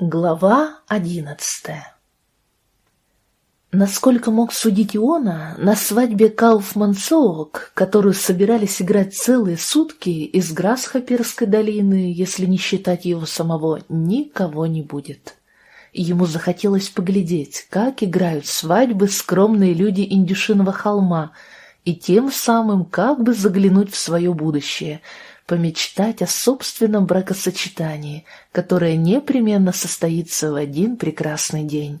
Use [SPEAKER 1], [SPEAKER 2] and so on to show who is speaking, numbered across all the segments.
[SPEAKER 1] Глава одиннадцатая Насколько мог судить Иона, на свадьбе Кауфман-Соок, которую собирались играть целые сутки, из Грасхоперской долины, если не считать его самого, никого не будет. Ему захотелось поглядеть, как играют свадьбы скромные люди Индюшиного холма, и тем самым как бы заглянуть в свое будущее — помечтать о собственном бракосочетании, которое непременно состоится в один прекрасный день.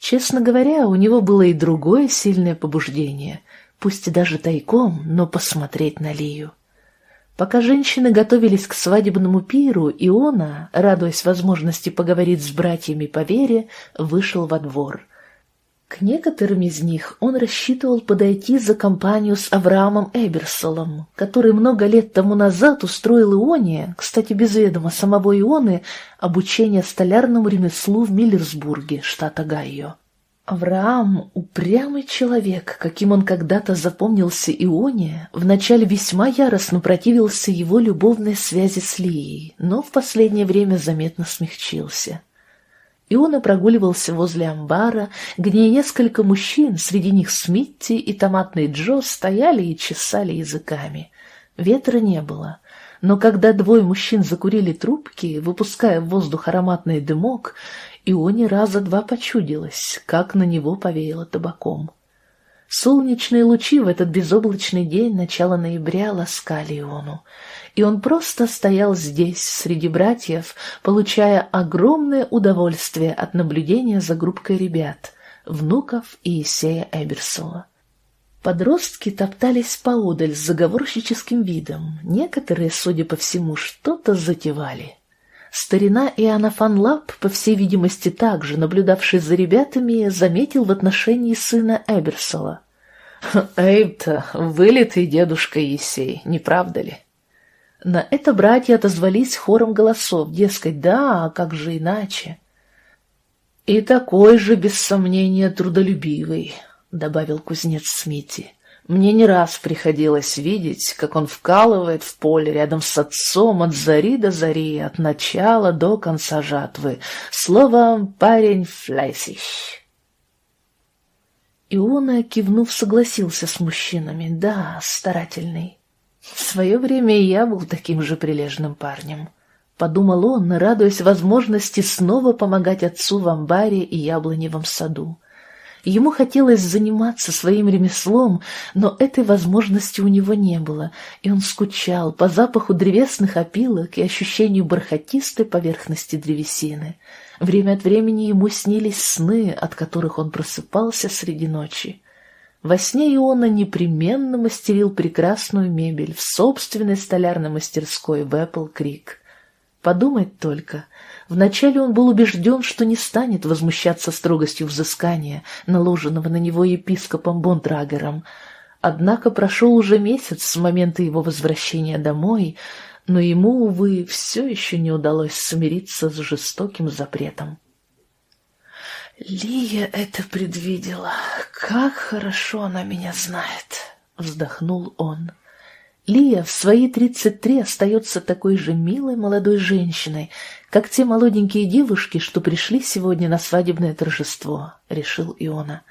[SPEAKER 1] Честно говоря, у него было и другое сильное побуждение, пусть и даже тайком, но посмотреть на Лию. Пока женщины готовились к свадебному пиру, Иона, радуясь возможности поговорить с братьями по вере, вышел во двор. К некоторым из них он рассчитывал подойти за компанию с Авраамом Эберсолом, который много лет тому назад устроил Ионе, кстати, без ведома самого Ионы, обучение столярному ремеслу в Миллерсбурге, штат Огайо. Авраам, упрямый человек, каким он когда-то запомнился Ионе, вначале весьма яростно противился его любовной связи с Лией, но в последнее время заметно смягчился. Иона прогуливался возле амбара, где несколько мужчин, среди них Смитти и томатный Джо, стояли и чесали языками. Ветра не было, но когда двое мужчин закурили трубки, выпуская в воздух ароматный дымок, Ионе раза два почудилось, как на него повеяло табаком. Солнечные лучи в этот безоблачный день начала ноября ласкали Иону, и он просто стоял здесь, среди братьев, получая огромное удовольствие от наблюдения за группкой ребят, внуков Иисея Эберсола. Подростки топтались поодаль с заговорщическим видом, некоторые, судя по всему, что-то затевали. Старина Иоаннафан Лап, по всей видимости также наблюдавший за ребятами, заметил в отношении сына Эберсола. «Эйб-то вылитый дедушка Есей, не правда ли?» На это братья отозвались хором голосов, дескать, да, а как же иначе? «И такой же, без сомнения, трудолюбивый», — добавил кузнец Смити. Мне не раз приходилось видеть, как он вкалывает в поле рядом с отцом от зари до зари, от начала до конца жатвы. Словом, парень фляйсищ. Иона, кивнув, согласился с мужчинами. Да, старательный. В свое время и я был таким же прилежным парнем. Подумал он, радуясь возможности снова помогать отцу в амбаре и яблоневом саду. Ему хотелось заниматься своим ремеслом, но этой возможности у него не было, и он скучал по запаху древесных опилок и ощущению бархатистой поверхности древесины. Время от времени ему снились сны, от которых он просыпался среди ночи. Во сне Иона непременно мастерил прекрасную мебель в собственной столярной мастерской в Эппл-Крик. Подумать только — Вначале он был убежден, что не станет возмущаться строгостью взыскания, наложенного на него епископом Бондрагером. Однако прошел уже месяц с момента его возвращения домой, но ему, увы, все еще не удалось смириться с жестоким запретом. «Лия это предвидела. Как хорошо она меня знает!» — вздохнул он. Лия в свои тридцать три остается такой же милой молодой женщиной, как те молоденькие девушки, что пришли сегодня на свадебное торжество, — решил Иона.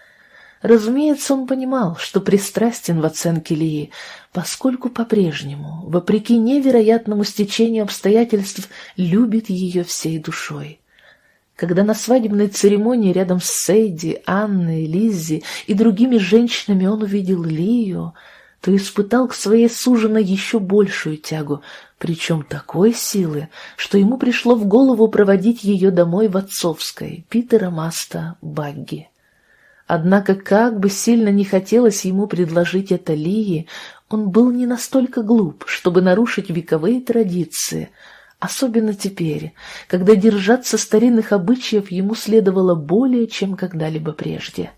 [SPEAKER 1] Разумеется, он понимал, что пристрастен в оценке Лии, поскольку по-прежнему, вопреки невероятному стечению обстоятельств, любит ее всей душой. Когда на свадебной церемонии рядом с Сейди, Анной, Лиззи и другими женщинами он увидел Лию — то испытал к своей суженой еще большую тягу, причем такой силы, что ему пришло в голову проводить ее домой в отцовской, Питера Маста, Багги. Однако, как бы сильно не хотелось ему предложить это Лии, он был не настолько глуп, чтобы нарушить вековые традиции, особенно теперь, когда держаться старинных обычаев ему следовало более, чем когда-либо прежде.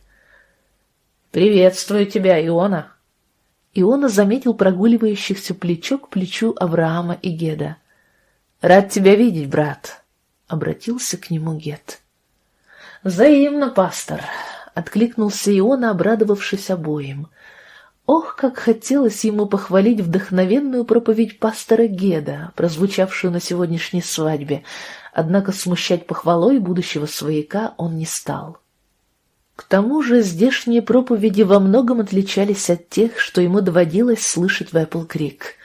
[SPEAKER 1] «Приветствую тебя, Иона!» Иона заметил прогуливающихся плечо к плечу Авраама и Геда. «Рад тебя видеть, брат», — обратился к нему Гед. «Взаимно, пастор», — откликнулся Иона, обрадовавшись обоим. Ох, как хотелось ему похвалить вдохновенную проповедь пастора Геда, прозвучавшую на сегодняшней свадьбе, однако смущать похвалой будущего свояка он не стал. К тому же здешние проповеди во многом отличались от тех, что ему доводилось слышать в Эппл-Крик.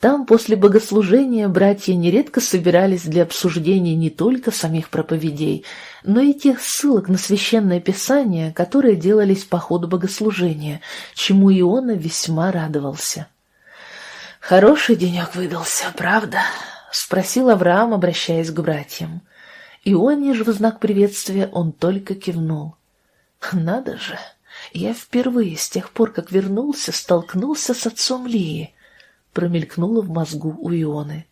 [SPEAKER 1] Там после богослужения братья нередко собирались для обсуждения не только самих проповедей, но и тех ссылок на священное писание, которые делались по ходу богослужения, чему Иона весьма радовался. «Хороший денек выдался, правда?» — спросил Авраам, обращаясь к братьям. Ионе же в знак приветствия он только кивнул. «Надо же! Я впервые с тех пор, как вернулся, столкнулся с отцом Лии», — промелькнуло в мозгу у Ионы.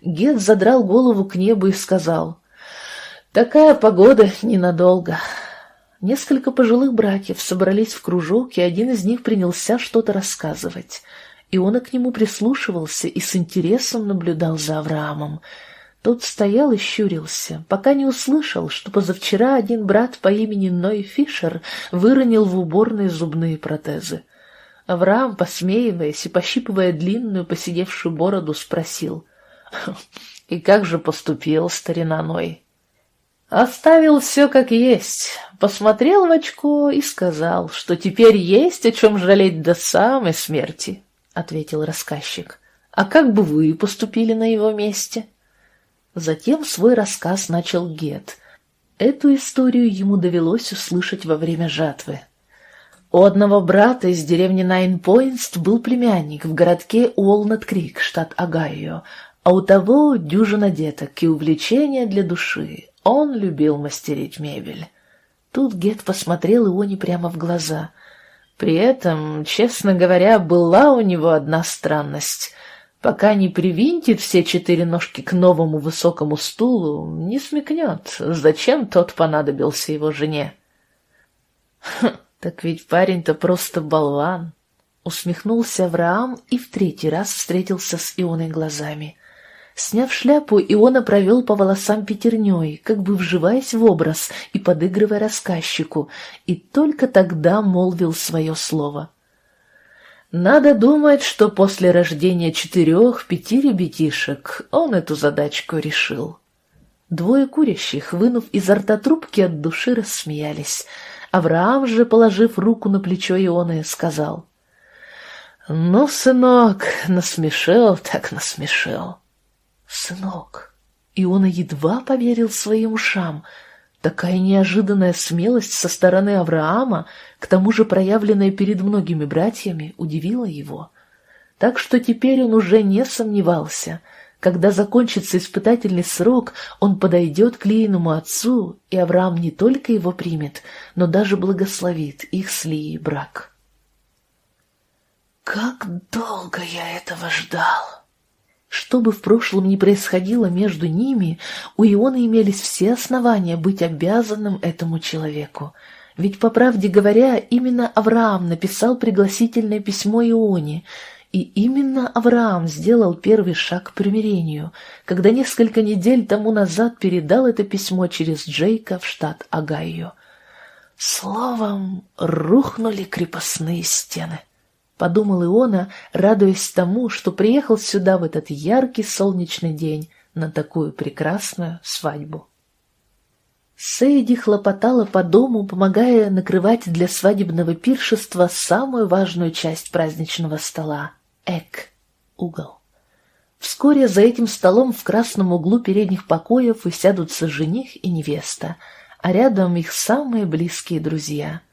[SPEAKER 1] Гет задрал голову к небу и сказал, «Такая погода ненадолго». Несколько пожилых братьев собрались в кружок, и один из них принялся что-то рассказывать — Иона к нему прислушивался и с интересом наблюдал за Авраамом. Тот стоял и щурился, пока не услышал, что позавчера один брат по имени Ной Фишер выронил в уборной зубные протезы. Авраам, посмеиваясь и пощипывая длинную посидевшую бороду, спросил, «И как же поступил старина Ной?» Оставил все как есть, посмотрел в очко и сказал, что теперь есть о чем жалеть до самой смерти. — ответил рассказчик. «А как бы вы поступили на его месте?» Затем свой рассказ начал Гет. Эту историю ему довелось услышать во время жатвы. У одного брата из деревни Найнпойнст был племянник в городке Уолнет-Крик, штат Огайо, а у того дюжина деток и увлечения для души. Он любил мастерить мебель. Тут Гет посмотрел Ионе прямо в глаза — при этом, честно говоря, была у него одна странность. Пока не привинтит все четыре ножки к новому высокому стулу, не смекнет, зачем тот понадобился его жене. «Хм, так ведь парень-то просто болван!» Усмехнулся Авраам и в третий раз встретился с Ионой глазами. Сняв шляпу, Иона провел по волосам пятерней, как бы вживаясь в образ и подыгрывая рассказчику, и только тогда молвил свое слово. Надо думать, что после рождения четырех-пяти ребятишек он эту задачку решил. Двое курящих, вынув изо рта трубки, от души рассмеялись. Авраам же, положив руку на плечо Ионы, сказал, «Ну, сынок, насмешил так насмешил». «Сынок!» Иона едва поверил своим ушам. Такая неожиданная смелость со стороны Авраама, к тому же проявленная перед многими братьями, удивила его. Так что теперь он уже не сомневался. Когда закончится испытательный срок, он подойдет к Лииному отцу, и Авраам не только его примет, но даже благословит их с Лией брак. «Как долго я этого ждал!» Что бы в прошлом ни происходило между ними, у Ионы имелись все основания быть обязанным этому человеку. Ведь, по правде говоря, именно Авраам написал пригласительное письмо Ионе, и именно Авраам сделал первый шаг к примирению, когда несколько недель тому назад передал это письмо через Джейка в штат Огайо. Словом, рухнули крепостные стены. — подумал Иона, радуясь тому, что приехал сюда в этот яркий солнечный день на такую прекрасную свадьбу. Сейди хлопотала по дому, помогая накрывать для свадебного пиршества самую важную часть праздничного стола — эк, угол. Вскоре за этим столом в красном углу передних покоев усядутся жених и невеста, а рядом их самые близкие друзья —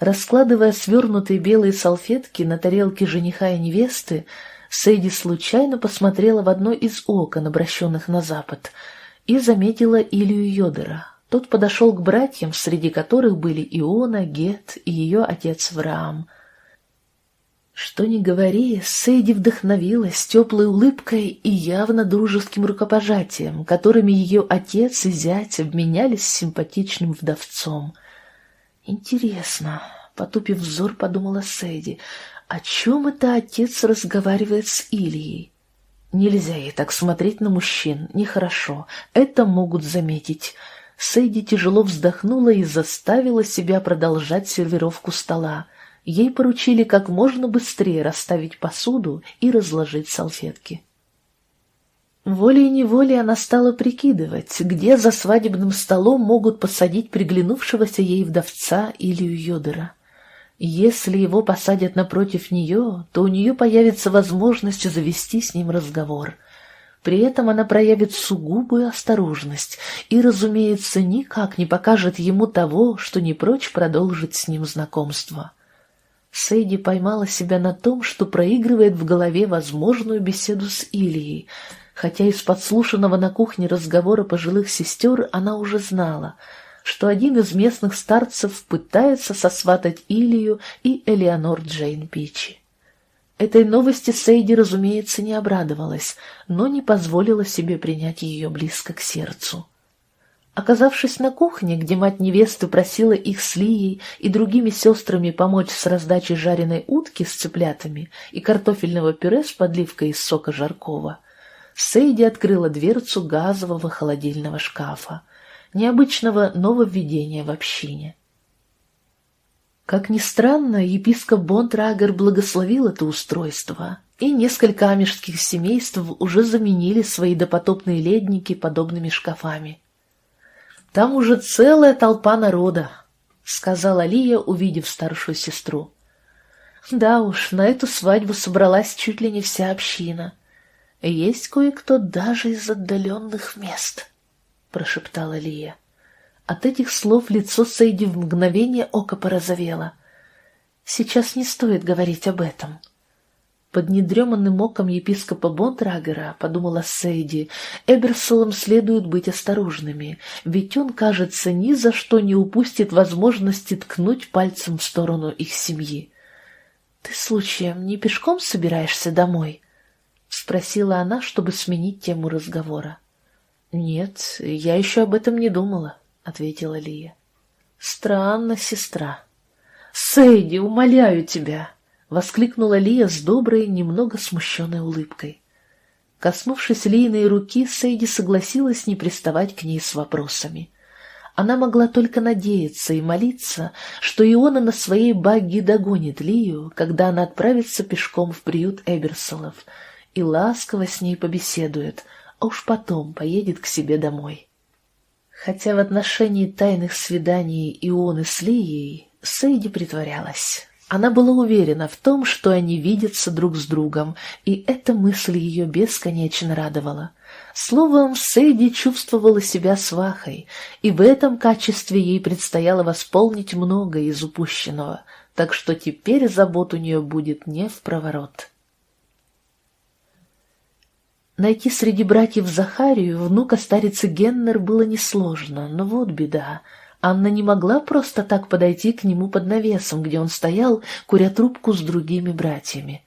[SPEAKER 1] Раскладывая свернутые белые салфетки на тарелке жениха и невесты, Сэйди случайно посмотрела в одно из окон, обращенных на запад, и заметила Илью Йодера. Тот подошел к братьям, среди которых были Иона, Гет и ее отец Враам. Что ни говори, Сейди вдохновилась теплой улыбкой и явно дружеским рукопожатием, которыми ее отец и зять обменялись с симпатичным вдовцом — Интересно, потупив взор, подумала Сэдди, о чем это отец разговаривает с Ильей? Нельзя ей так смотреть на мужчин, нехорошо, это могут заметить. Сэйди тяжело вздохнула и заставила себя продолжать сервировку стола. Ей поручили как можно быстрее расставить посуду и разложить салфетки. Волей-неволей она стала прикидывать, где за свадебным столом могут посадить приглянувшегося ей вдовца Илью Йодера. Если его посадят напротив нее, то у нее появится возможность завести с ним разговор. При этом она проявит сугубую осторожность и, разумеется, никак не покажет ему того, что не прочь продолжить с ним знакомство. Сейди поймала себя на том, что проигрывает в голове возможную беседу с Ильей, хотя из подслушанного на кухне разговора пожилых сестер она уже знала — что один из местных старцев пытается сосватать Илью и Элеонор Джейн Пичи. Этой новости Сейди, разумеется, не обрадовалась, но не позволила себе принять ее близко к сердцу. Оказавшись на кухне, где мать невесты просила их с Лией и другими сестрами помочь с раздачей жареной утки с цыплятами и картофельного пюре с подливкой из сока жаркого, Сейди открыла дверцу газового холодильного шкафа необычного нововведения в общине. Как ни странно, епископ Бонтрагер благословил это устройство, и несколько амежских семейств уже заменили свои допотопные ледники подобными шкафами. «Там уже целая толпа народа», — сказала Лия, увидев старшую сестру. «Да уж, на эту свадьбу собралась чуть ли не вся община. Есть кое-кто даже из отдаленных мест». — прошептала Лия. От этих слов лицо Сейди в мгновение ока порозовело. «Сейчас не стоит говорить об этом». Под недреманным оком епископа Бонтрагера, подумала Сейди, Эберсолам следует быть осторожными, ведь он, кажется, ни за что не упустит возможности ткнуть пальцем в сторону их семьи. «Ты случаем не пешком собираешься домой?» — спросила она, чтобы сменить тему разговора. «Нет, я еще об этом не думала», — ответила Лия. «Странно, сестра». «Сейди, умоляю тебя!» — воскликнула Лия с доброй, немного смущенной улыбкой. Коснувшись Лииной руки, Сейди согласилась не приставать к ней с вопросами. Она могла только надеяться и молиться, что Иона на своей багги догонит Лию, когда она отправится пешком в приют Эберсолов, и ласково с ней побеседует — а уж потом поедет к себе домой. Хотя в отношении тайных свиданий Ионы с Лией Сейди притворялась. Она была уверена в том, что они видятся друг с другом, и эта мысль ее бесконечно радовала. Словом, Сейди чувствовала себя свахой, и в этом качестве ей предстояло восполнить многое из упущенного, так что теперь забот у нее будет не в проворот. Найти среди братьев Захарию, внука старицы Геннер, было несложно, но вот беда. Анна не могла просто так подойти к нему под навесом, где он стоял, куря трубку с другими братьями.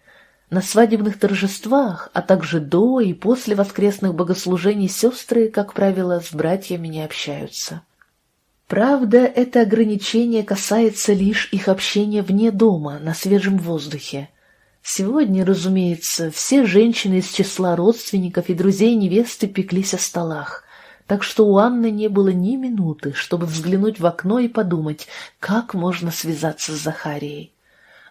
[SPEAKER 1] На свадебных торжествах, а также до и после воскресных богослужений сестры, как правило, с братьями не общаются. Правда, это ограничение касается лишь их общения вне дома, на свежем воздухе. Сегодня, разумеется, все женщины из числа родственников и друзей невесты пеклись о столах, так что у Анны не было ни минуты, чтобы взглянуть в окно и подумать, как можно связаться с Захарией.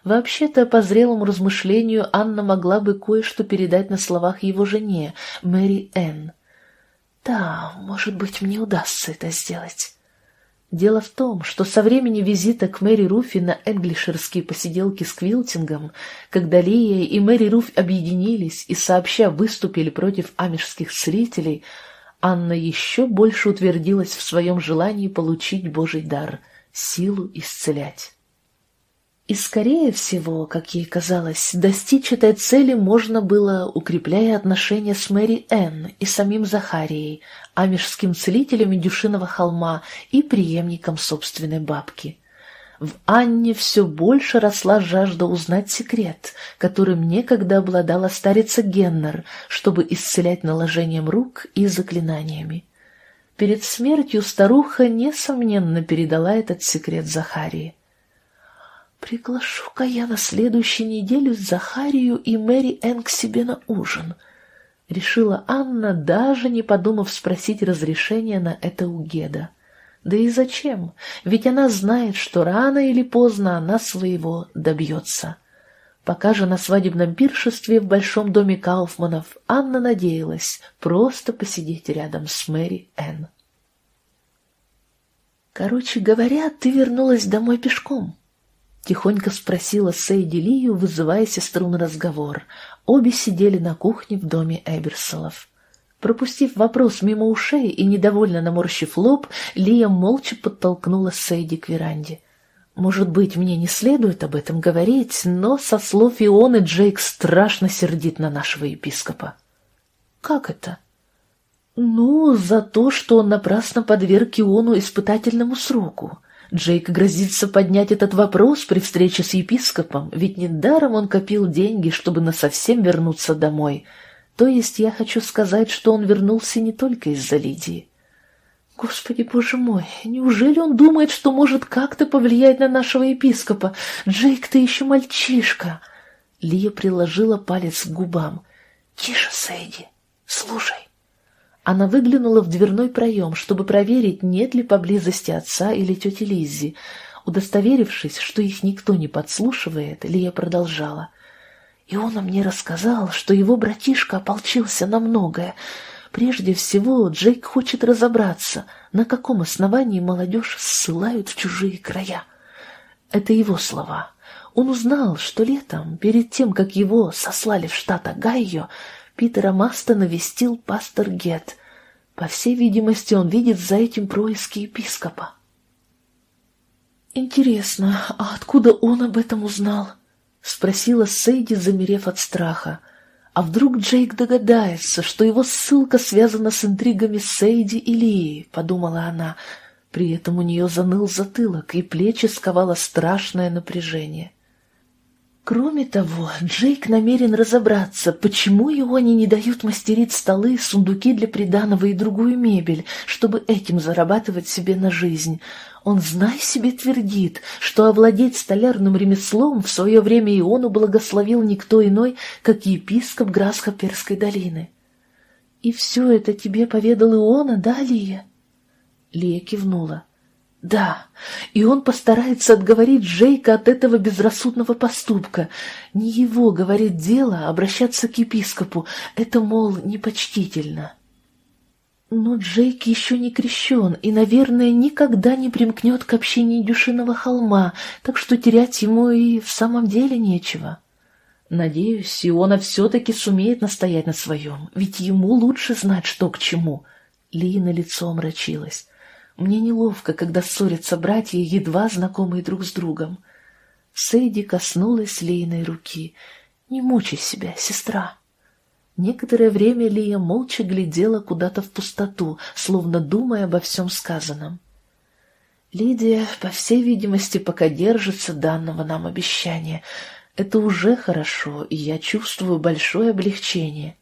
[SPEAKER 1] Вообще-то, по зрелому размышлению, Анна могла бы кое-что передать на словах его жене, Мэри Энн. «Да, может быть, мне удастся это сделать». Дело в том, что со времени визита к Мэри Руфи на энглишерские посиделки с Квилтингом, когда Лия и Мэри Руф объединились и сообща выступили против амишских целителей, Анна еще больше утвердилась в своем желании получить Божий дар — силу исцелять. И, скорее всего, как ей казалось, достичь этой цели можно было, укрепляя отношения с Мэри Энн и самим Захарией, амежским целителем Индюшиного холма и преемником собственной бабки. В Анне все больше росла жажда узнать секрет, которым некогда обладала старица Геннер, чтобы исцелять наложением рук и заклинаниями. Перед смертью старуха, несомненно, передала этот секрет Захарии. «Приглашу-ка я на следующей неделе Захарию и Мэри Энн к себе на ужин», — решила Анна, даже не подумав спросить разрешения на это у Геда. Да и зачем? Ведь она знает, что рано или поздно она своего добьется. Пока же на свадебном пиршестве в большом доме Кауфманов Анна надеялась просто посидеть рядом с Мэри Энн. «Короче говоря, ты вернулась домой пешком?» Тихонько спросила Сейди Лию, вызывая сестру на разговор. Обе сидели на кухне в доме Эберсолов. Пропустив вопрос мимо ушей и недовольно наморщив лоб, Лия молча подтолкнула Сейди к веранде. «Может быть, мне не следует об этом говорить, но со слов Ионы Джейк страшно сердит на нашего епископа». «Как это?» «Ну, за то, что он напрасно подверг Иону испытательному сроку. Джейк грозится поднять этот вопрос при встрече с епископом, ведь недаром он копил деньги, чтобы насовсем вернуться домой. То есть я хочу сказать, что он вернулся не только из-за Лидии. Господи, боже мой, неужели он думает, что может как-то повлиять на нашего епископа? Джейк, ты еще мальчишка. Лия приложила палец к губам. Тише, Сэйди, слушай. Она выглянула в дверной проем, чтобы проверить, нет ли поблизости отца или тети Лиззи. Удостоверившись, что их никто не подслушивает, Лия продолжала. «И он мне рассказал, что его братишка ополчился на многое. Прежде всего, Джейк хочет разобраться, на каком основании молодежь ссылают в чужие края. Это его слова. Он узнал, что летом, перед тем, как его сослали в штат Огайо, Питера Маста навестил пастор Гет. По всей видимости, он видит за этим происки епископа. «Интересно, а откуда он об этом узнал?» — спросила Сейди, замерев от страха. «А вдруг Джейк догадается, что его ссылка связана с интригами Сейди и Лии?» — подумала она. При этом у нее заныл затылок, и плечи сковало страшное напряжение. Кроме того, Джейк намерен разобраться, почему его они не дают мастерить столы, сундуки для приданого и другую мебель, чтобы этим зарабатывать себе на жизнь. Он, знай себе, твердит, что овладеть столярным ремеслом в свое время Иону благословил никто иной, как епископ Грасхоперской долины. «И все это тебе поведал Иона, да, Лия?» Лия кивнула. Да, и он постарается отговорить Джейка от этого безрассудного поступка. Не его, говорит дело, обращаться к епископу. Это, мол, непочтительно. Но Джейк еще не крещен и, наверное, никогда не примкнет к общине Дюшиного холма, так что терять ему и в самом деле нечего. Надеюсь, Иона все-таки сумеет настоять на своем, ведь ему лучше знать, что к чему. Лина лицо омрачилась. Мне неловко, когда ссорятся братья, едва знакомые друг с другом. Сейди коснулась Лейной руки. «Не мучай себя, сестра». Некоторое время Лия молча глядела куда-то в пустоту, словно думая обо всем сказанном. Лидия, по всей видимости, пока держится данного нам обещания. Это уже хорошо, и я чувствую большое облегчение.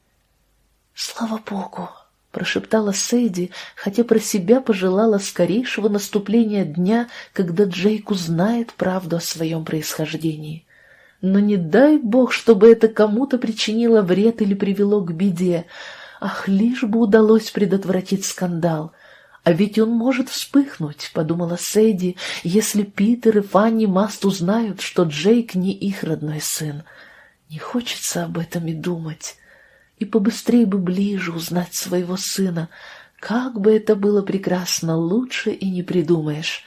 [SPEAKER 1] Слава Богу! — прошептала Сейди, хотя про себя пожелала скорейшего наступления дня, когда Джейк узнает правду о своем происхождении. Но не дай бог, чтобы это кому-то причинило вред или привело к беде. Ах, лишь бы удалось предотвратить скандал. А ведь он может вспыхнуть, — подумала Сейди, — если Питер и Фанни Маст узнают, что Джейк не их родной сын. Не хочется об этом и думать и побыстрее бы ближе узнать своего сына. Как бы это было прекрасно, лучше и не придумаешь.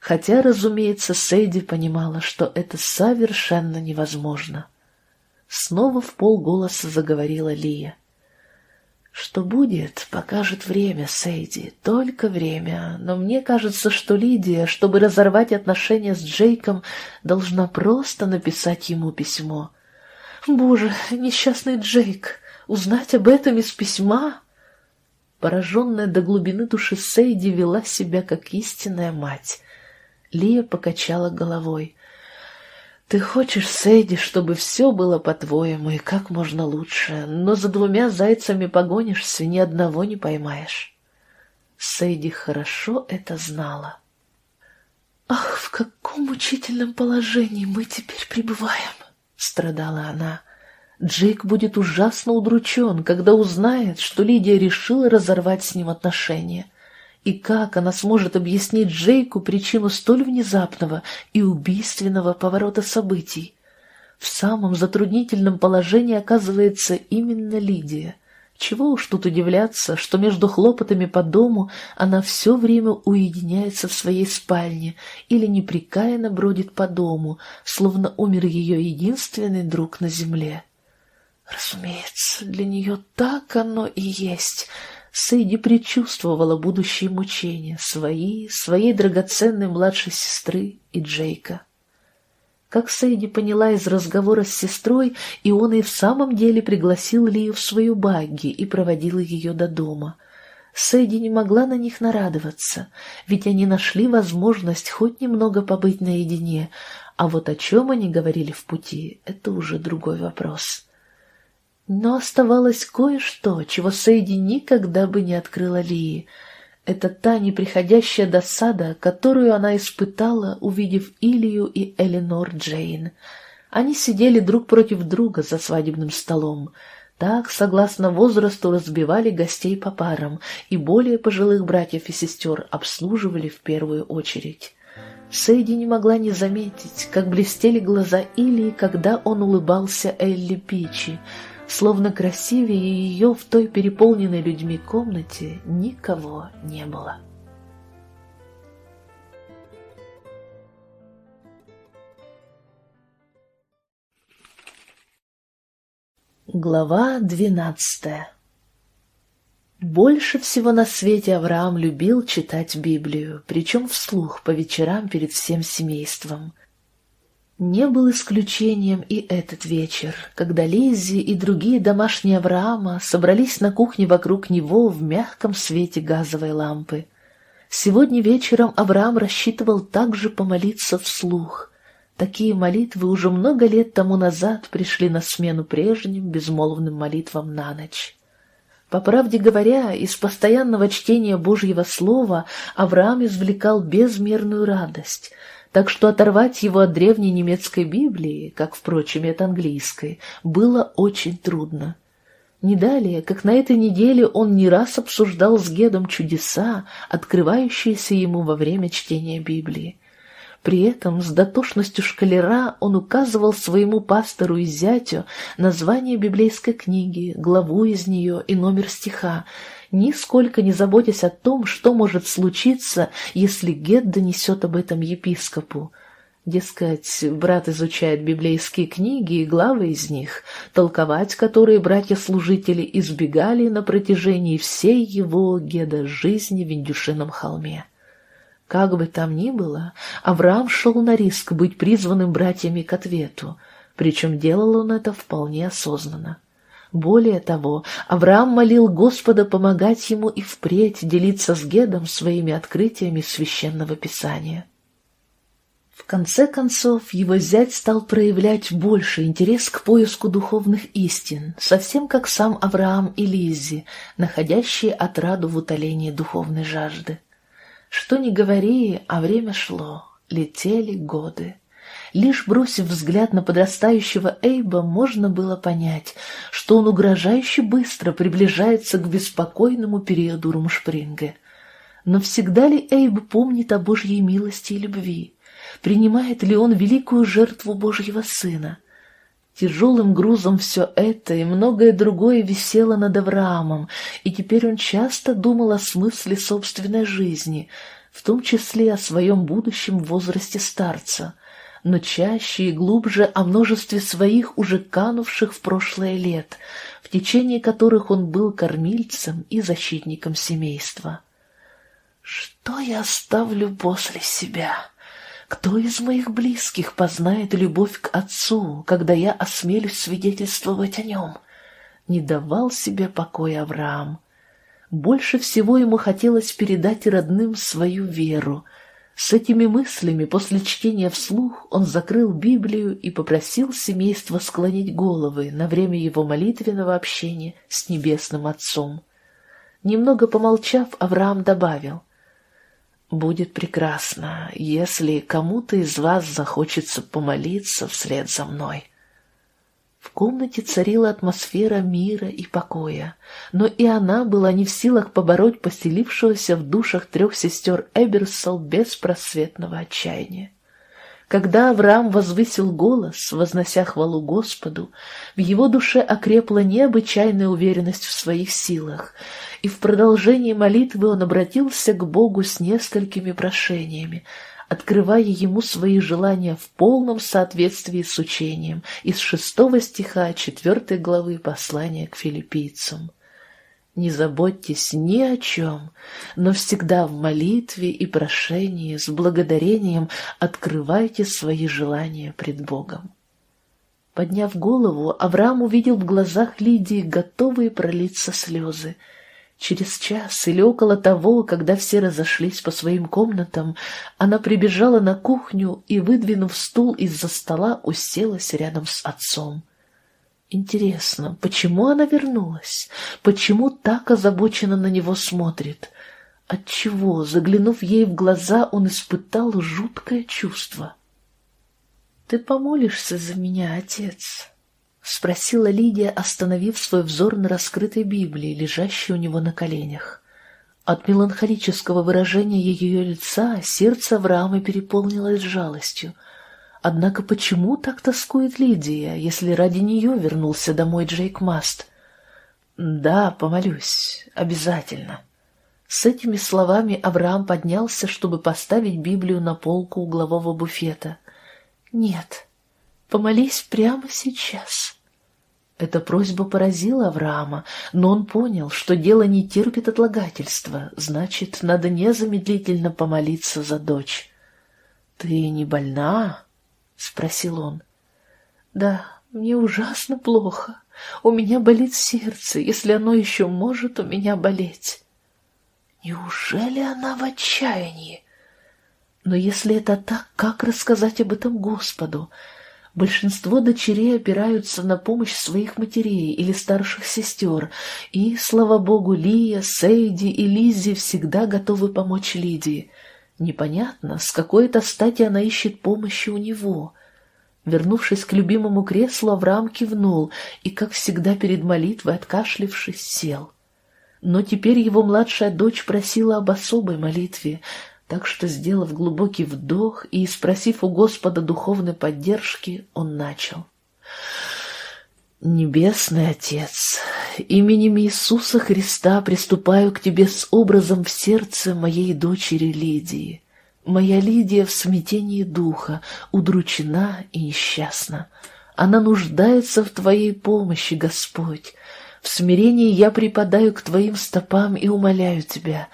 [SPEAKER 1] Хотя, разумеется, Сейди понимала, что это совершенно невозможно. Снова в полголоса заговорила Лия. Что будет, покажет время, Сейди, только время. Но мне кажется, что Лидия, чтобы разорвать отношения с Джейком, должна просто написать ему письмо. Боже, несчастный Джейк! Узнать об этом из письма? Пораженная до глубины души Сейди вела себя как истинная мать. Лия покачала головой. «Ты хочешь, Сейди, чтобы все было по-твоему и как можно лучше, но за двумя зайцами погонишься, ни одного не поймаешь». Сейди хорошо это знала. «Ах, в каком мучительном положении мы теперь пребываем!» — страдала она. Джейк будет ужасно удручен, когда узнает, что Лидия решила разорвать с ним отношения. И как она сможет объяснить Джейку причину столь внезапного и убийственного поворота событий? В самом затруднительном положении оказывается именно Лидия. Чего уж тут удивляться, что между хлопотами по дому она все время уединяется в своей спальне или непрекаянно бродит по дому, словно умер ее единственный друг на земле. Разумеется, для нее так оно и есть. Сэйди предчувствовала будущие мучения свои, своей драгоценной младшей сестры и Джейка. Как Сейди поняла из разговора с сестрой, и он и в самом деле пригласил Лию в свою багги и проводил ее до дома. Сейди не могла на них нарадоваться, ведь они нашли возможность хоть немного побыть наедине, а вот о чем они говорили в пути — это уже другой вопрос. Но оставалось кое-что, чего Сейди никогда бы не открыла Лии — это та неприходящая досада, которую она испытала, увидев Илью и Эленор Джейн. Они сидели друг против друга за свадебным столом. Так, согласно возрасту, разбивали гостей по парам, и более пожилых братьев и сестер обслуживали в первую очередь. Сейди не могла не заметить, как блестели глаза Илии, когда он улыбался Элли Пичи, Словно красивее ее в той переполненной людьми комнате никого не было. Глава двенадцатая Больше всего на свете Авраам любил читать Библию, причем вслух по вечерам перед всем семейством. Не был исключением и этот вечер, когда Лиззи и другие домашние Авраама собрались на кухне вокруг него в мягком свете газовой лампы. Сегодня вечером Авраам рассчитывал также помолиться вслух. Такие молитвы уже много лет тому назад пришли на смену прежним безмолвным молитвам на ночь. По правде говоря, из постоянного чтения Божьего Слова Авраам извлекал безмерную радость — так что оторвать его от древней немецкой Библии, как, впрочем, и от английской, было очень трудно. Не далее, как на этой неделе он не раз обсуждал с Гедом чудеса, открывающиеся ему во время чтения Библии. При этом с дотошностью шкалера он указывал своему пастору и зятю название библейской книги, главу из нее и номер стиха, нисколько не заботясь о том, что может случиться, если Гет донесет об этом епископу. Дескать, брат изучает библейские книги и главы из них, толковать которые братья-служители избегали на протяжении всей его Геда жизни в Индюшином холме. Как бы там ни было, Авраам шел на риск быть призванным братьями к ответу, причем делал он это вполне осознанно. Более того, Авраам молил Господа помогать ему и впредь делиться с Гедом своими открытиями священного писания. В конце концов, его зять стал проявлять больше интерес к поиску духовных истин, совсем как сам Авраам и Лиззи, находящие отраду в утолении духовной жажды. Что ни говори, а время шло, летели годы. Лишь бросив взгляд на подрастающего Эйба, можно было понять, что он угрожающе быстро приближается к беспокойному периоду Румшпринга. Но всегда ли Эйб помнит о Божьей милости и любви? Принимает ли он великую жертву Божьего Сына? Тяжелым грузом все это и многое другое висело над Авраамом, и теперь он часто думал о смысле собственной жизни, в том числе о своем будущем в возрасте старца — но чаще и глубже о множестве своих уже канувших в прошлое лет, в течение которых он был кормильцем и защитником семейства. Что я оставлю после себя? Кто из моих близких познает любовь к отцу, когда я осмелюсь свидетельствовать о нем? Не давал себе покоя Авраам. Больше всего ему хотелось передать родным свою веру — с этими мыслями после чтения вслух он закрыл Библию и попросил семейство склонить головы на время его молитвенного общения с Небесным Отцом. Немного помолчав, Авраам добавил, «Будет прекрасно, если кому-то из вас захочется помолиться вслед за мной». В комнате царила атмосфера мира и покоя, но и она была не в силах побороть поселившегося в душах трех сестер Эберсол беспросветного отчаяния. Когда Авраам возвысил голос, вознося хвалу Господу, в его душе окрепла необычайная уверенность в своих силах, и в продолжении молитвы он обратился к Богу с несколькими прошениями, открывая ему свои желания в полном соответствии с учением из шестого стиха четвертой главы послания к филиппийцам. Не заботьтесь ни о чем, но всегда в молитве и прошении с благодарением открывайте свои желания пред Богом. Подняв голову, Авраам увидел в глазах Лидии готовые пролиться слезы. Через час или около того, когда все разошлись по своим комнатам, она прибежала на кухню и, выдвинув стул из-за стола, уселась рядом с отцом. Интересно, почему она вернулась? Почему так озабоченно на него смотрит? Отчего, заглянув ей в глаза, он испытал жуткое чувство? «Ты помолишься за меня, отец?» — спросила Лидия, остановив свой взор на раскрытой Библии, лежащей у него на коленях. От меланхолического выражения ее лица сердце Авраама переполнилось жалостью — Однако почему так тоскует Лидия, если ради нее вернулся домой Джейк Маст? Да, помолюсь, обязательно. С этими словами Авраам поднялся, чтобы поставить Библию на полку углового буфета. Нет, помолись прямо сейчас. Эта просьба поразила Авраама, но он понял, что дело не терпит отлагательства, значит, надо незамедлительно помолиться за дочь. «Ты не больна?» — спросил он. «Да, мне ужасно плохо. У меня болит сердце, если оно еще может у меня болеть». Неужели она в отчаянии? Но если это так, как рассказать об этом Господу? Большинство дочерей опираются на помощь своих матерей или старших сестер, и, слава богу, Лия, Сейди и Лизи всегда готовы помочь Лидии. Непонятно, с какой-то стати она ищет помощи у него. Вернувшись к любимому креслу, Авраам кивнул и, как всегда перед молитвой, откашлившись, сел. Но теперь его младшая дочь просила об особой молитве, так что, сделав глубокий вдох и спросив у Господа духовной поддержки, он начал. «Небесный Отец, именем Иисуса Христа приступаю к Тебе с образом в сердце моей дочери Лидии. Моя Лидия в смятении духа, удручена и несчастна. Она нуждается в Твоей помощи, Господь. В смирении я припадаю к Твоим стопам и умоляю Тебя,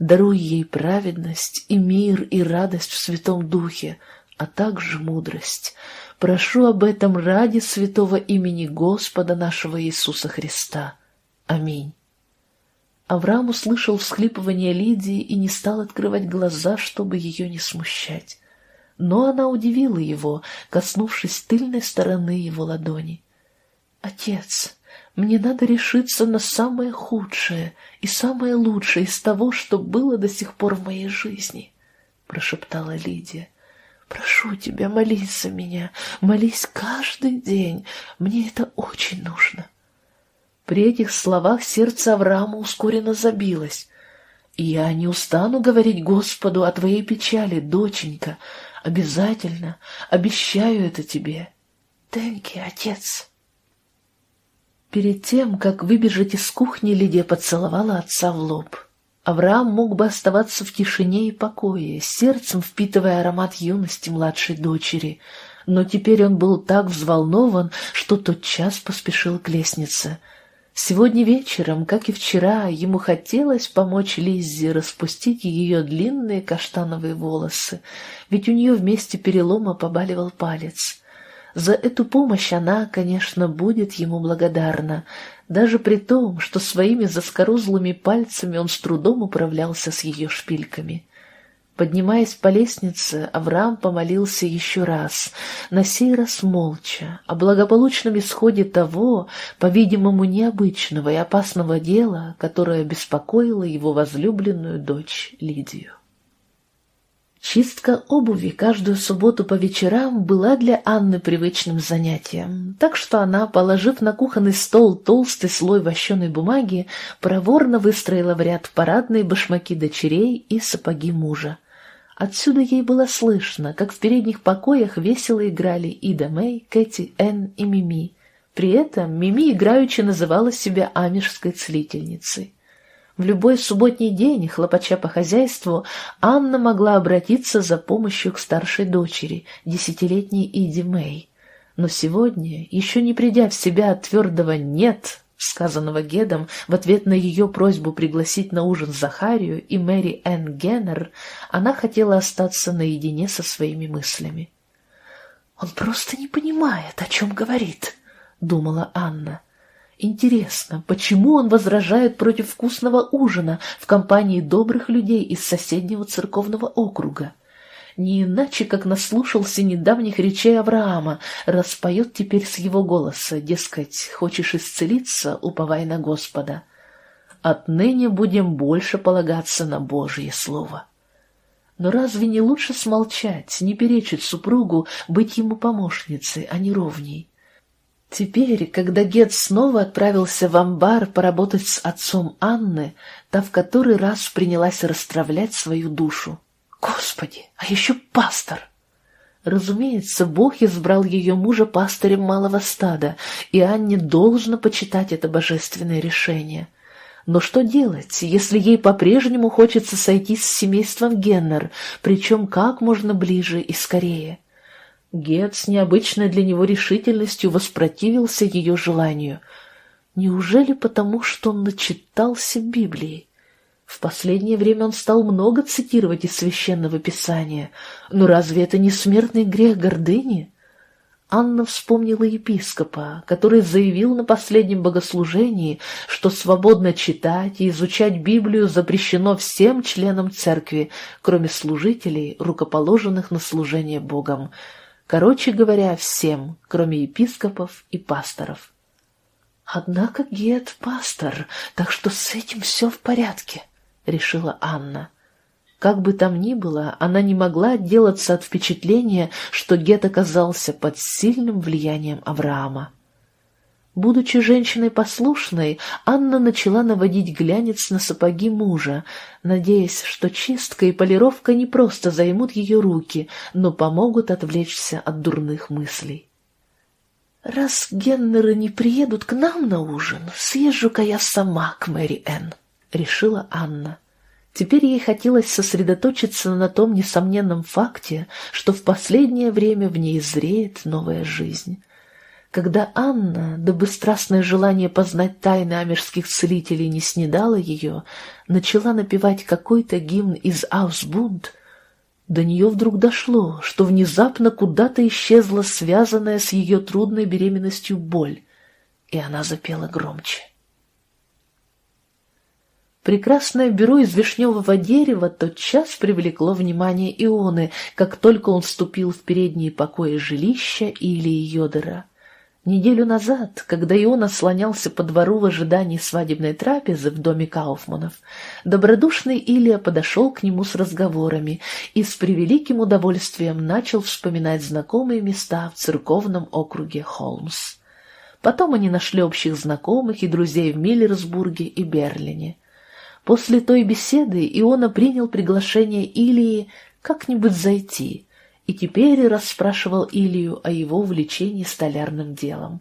[SPEAKER 1] даруй ей праведность и мир и радость в Святом Духе, а также мудрость. Прошу об этом ради святого имени Господа нашего Иисуса Христа. Аминь. Авраам услышал всхлипывание Лидии и не стал открывать глаза, чтобы ее не смущать. Но она удивила его, коснувшись тыльной стороны его ладони. «Отец, мне надо решиться на самое худшее и самое лучшее из того, что было до сих пор в моей жизни», — прошептала Лидия. Прошу тебя, молись за меня, молись каждый день, мне это очень нужно. При этих словах сердце Авраама ускоренно забилось. «Я не устану говорить Господу о твоей печали, доченька. Обязательно, обещаю это тебе. Тенки, отец!» Перед тем, как выбежать из кухни, Лидия поцеловала отца в лоб. Авраам мог бы оставаться в тишине и покое, сердцем впитывая аромат юности младшей дочери, но теперь он был так взволнован, что тотчас поспешил к лестнице. Сегодня вечером, как и вчера, ему хотелось помочь Лиззе распустить ее длинные каштановые волосы, ведь у нее вместе перелома побаливал палец. За эту помощь она, конечно, будет ему благодарна, даже при том, что своими заскорузлыми пальцами он с трудом управлялся с ее шпильками. Поднимаясь по лестнице, Авраам помолился еще раз, на сей раз молча, о благополучном исходе того, по-видимому, необычного и опасного дела, которое беспокоило его возлюбленную дочь Лидию. Чистка обуви каждую субботу по вечерам была для Анны привычным занятием, так что она, положив на кухонный стол толстый слой вощеной бумаги, проворно выстроила в ряд парадные башмаки дочерей и сапоги мужа. Отсюда ей было слышно, как в передних покоях весело играли Ида Мэй, Кэти, Энн и Мими. При этом Мими играючи называла себя амишской целительницей. В любой субботний день, хлопача по хозяйству, Анна могла обратиться за помощью к старшей дочери, десятилетней Иди Мэй. Но сегодня, еще не придя в себя от твердого «нет», сказанного Гедом в ответ на ее просьбу пригласить на ужин Захарию и Мэри Энн Геннер, она хотела остаться наедине со своими мыслями. «Он просто не понимает, о чем говорит», — думала Анна. «Интересно, почему он возражает против вкусного ужина в компании добрых людей из соседнего церковного округа?» не иначе, как наслушался недавних речей Авраама, распоет теперь с его голоса, дескать, хочешь исцелиться, уповай на Господа. Отныне будем больше полагаться на Божье Слово. Но разве не лучше смолчать, не перечить супругу, быть ему помощницей, а не ровней? Теперь, когда Гет снова отправился в амбар поработать с отцом Анны, та в который раз принялась расстравлять свою душу. Господи, а еще пастор! Разумеется, Бог избрал ее мужа пастырем малого стада, и Анне должно почитать это божественное решение. Но что делать, если ей по-прежнему хочется сойти с семейством Геннер, причем как можно ближе и скорее? Гет с необычной для него решительностью воспротивился ее желанию. Неужели потому, что он начитался Библии? В последнее время он стал много цитировать из священного писания, но разве это не смертный грех гордыни? Анна вспомнила епископа, который заявил на последнем богослужении, что свободно читать и изучать Библию запрещено всем членам церкви, кроме служителей, рукоположенных на служение Богом. Короче говоря, всем, кроме епископов и пасторов. Однако Гет пастор, так что с этим все в порядке. — решила Анна. Как бы там ни было, она не могла отделаться от впечатления, что Гет оказался под сильным влиянием Авраама. Будучи женщиной послушной, Анна начала наводить глянец на сапоги мужа, надеясь, что чистка и полировка не просто займут ее руки, но помогут отвлечься от дурных мыслей. «Раз Геннеры не приедут к нам на ужин, съезжу-ка я сама к Мэри Энн», — решила Анна. Теперь ей хотелось сосредоточиться на том несомненном факте, что в последнее время в ней зреет новая жизнь. Когда Анна, да бесстрастное желание познать тайны амерских целителей не снедало ее, начала напевать какой-то гимн из «Аусбунд», до нее вдруг дошло, что внезапно куда-то исчезла связанная с ее трудной беременностью боль, и она запела громче. Прекрасное бюро из вишневого дерева тотчас привлекло внимание Ионы, как только он вступил в передние покои жилища Илии Йодера. Неделю назад, когда Иона слонялся по двору в ожидании свадебной трапезы в доме Кауфманов, добродушный Илия подошел к нему с разговорами и с превеликим удовольствием начал вспоминать знакомые места в церковном округе Холмс. Потом они нашли общих знакомых и друзей в Миллерсбурге и Берлине. После той беседы Иона принял приглашение Илии как-нибудь зайти и теперь расспрашивал Илию о его увлечении столярным делом.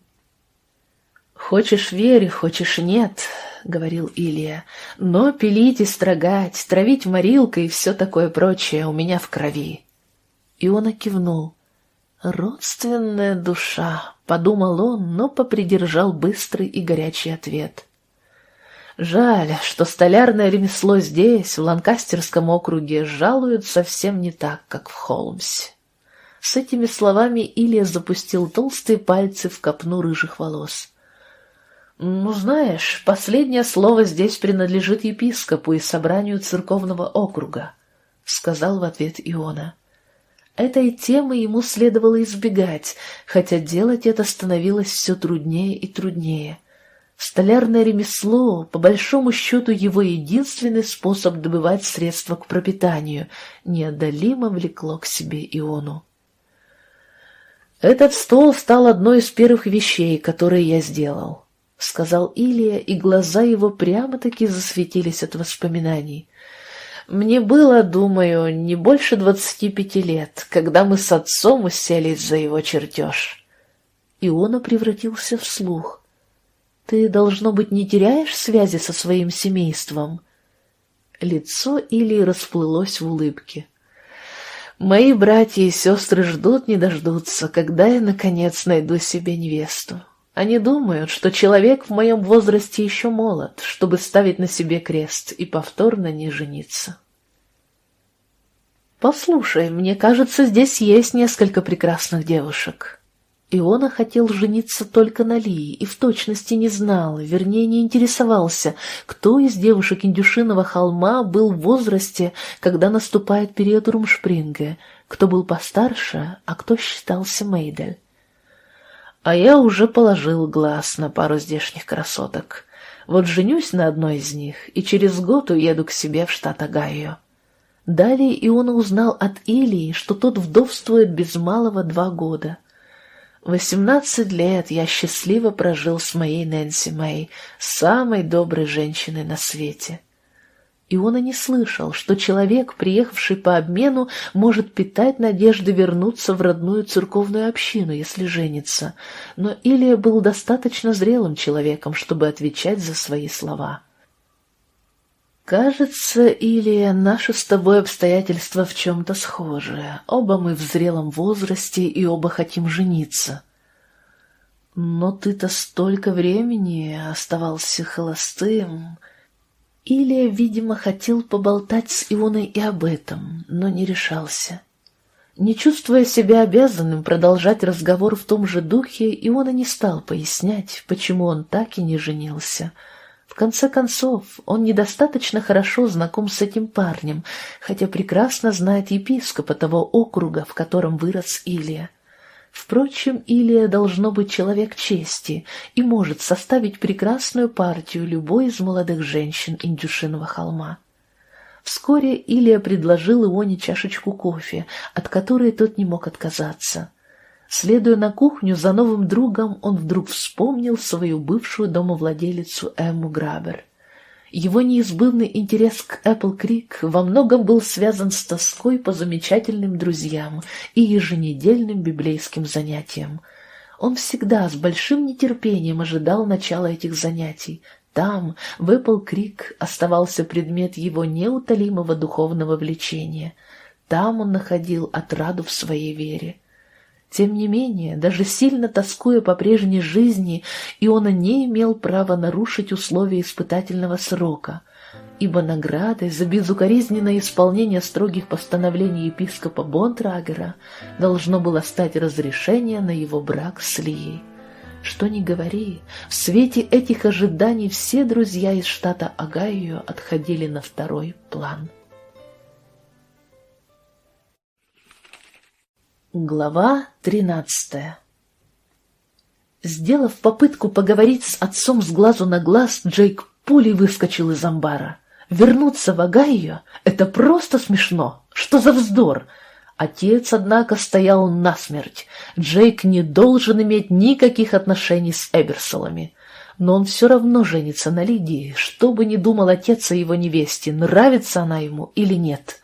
[SPEAKER 1] «Хочешь верь, хочешь нет», — говорил Илия, — «но пилить и строгать, травить морилкой и все такое прочее у меня в крови». Иона кивнул. «Родственная душа», — подумал он, но попридержал быстрый и горячий ответ. Жаль, что столярное ремесло здесь, в Ланкастерском округе, жалуют совсем не так, как в Холмсе. С этими словами Илья запустил толстые пальцы в копну рыжих волос. «Ну, знаешь, последнее слово здесь принадлежит епископу и собранию церковного округа», — сказал в ответ Иона. Этой темы ему следовало избегать, хотя делать это становилось все труднее и труднее — Столярное ремесло, по большому счету, его единственный способ добывать средства к пропитанию, неодолимо влекло к себе Иону. «Этот стол стал одной из первых вещей, которые я сделал», — сказал Илия, и глаза его прямо-таки засветились от воспоминаний. Мне было, думаю, не больше двадцати пяти лет, когда мы с отцом уселись за его чертеж. Иона превратился в слух. «Ты, должно быть, не теряешь связи со своим семейством?» Лицо Или расплылось в улыбке. «Мои братья и сестры ждут не дождутся, когда я, наконец, найду себе невесту. Они думают, что человек в моем возрасте еще молод, чтобы ставить на себе крест и повторно не жениться». «Послушай, мне кажется, здесь есть несколько прекрасных девушек. Иона хотел жениться только на Лии и в точности не знал, вернее не интересовался, кто из девушек Индюшиного холма был в возрасте, когда наступает период Румшпринга, кто был постарше, а кто считался Мейдель. А я уже положил глаз на пару здешних красоток. Вот женюсь на одной из них и через год уеду к себе в штат Огайо. Далее Иона узнал от Илии, что тот вдовствует без малого два года — Восемнадцать лет я счастливо прожил с моей Нэнси Мэй, самой доброй женщиной на свете. И он и не слышал, что человек, приехавший по обмену, может питать надежды вернуться в родную церковную общину, если женится. Но Илия был достаточно зрелым человеком, чтобы отвечать за свои слова. «Кажется, Илья, наши с тобой обстоятельства в чем-то схожи. Оба мы в зрелом возрасте и оба хотим жениться». «Но ты-то столько времени оставался холостым...» Илья, видимо, хотел поболтать с Ионой и об этом, но не решался. Не чувствуя себя обязанным продолжать разговор в том же духе, Иона не стал пояснять, почему он так и не женился — конце концов, он недостаточно хорошо знаком с этим парнем, хотя прекрасно знает епископа того округа, в котором вырос Илия. Впрочем, Илия должно быть человек чести и может составить прекрасную партию любой из молодых женщин Индюшиного холма. Вскоре Илия предложил Ионе чашечку кофе, от которой тот не мог отказаться. Следуя на кухню за новым другом, он вдруг вспомнил свою бывшую домовладелицу Эмму Грабер. Его неизбывный интерес к Эппл Крик во многом был связан с тоской по замечательным друзьям и еженедельным библейским занятиям. Он всегда с большим нетерпением ожидал начала этих занятий. Там, в Эппл Крик, оставался предмет его неутолимого духовного влечения. Там он находил отраду в своей вере. Тем не менее, даже сильно тоскуя по прежней жизни, Иона не имел права нарушить условия испытательного срока, ибо наградой за безукоризненное исполнение строгих постановлений епископа Бонтрагера должно было стать разрешение на его брак с Лией. Что ни говори, в свете этих ожиданий все друзья из штата Огайо отходили на второй план. Глава тринадцатая Сделав попытку поговорить с отцом с глазу на глаз, Джейк пулей выскочил из амбара. Вернуться в Агайо — это просто смешно. Что за вздор? Отец, однако, стоял насмерть. Джейк не должен иметь никаких отношений с Эберсолами. Но он все равно женится на Лидии, что бы ни думал отец о его невесте, нравится она ему или нет.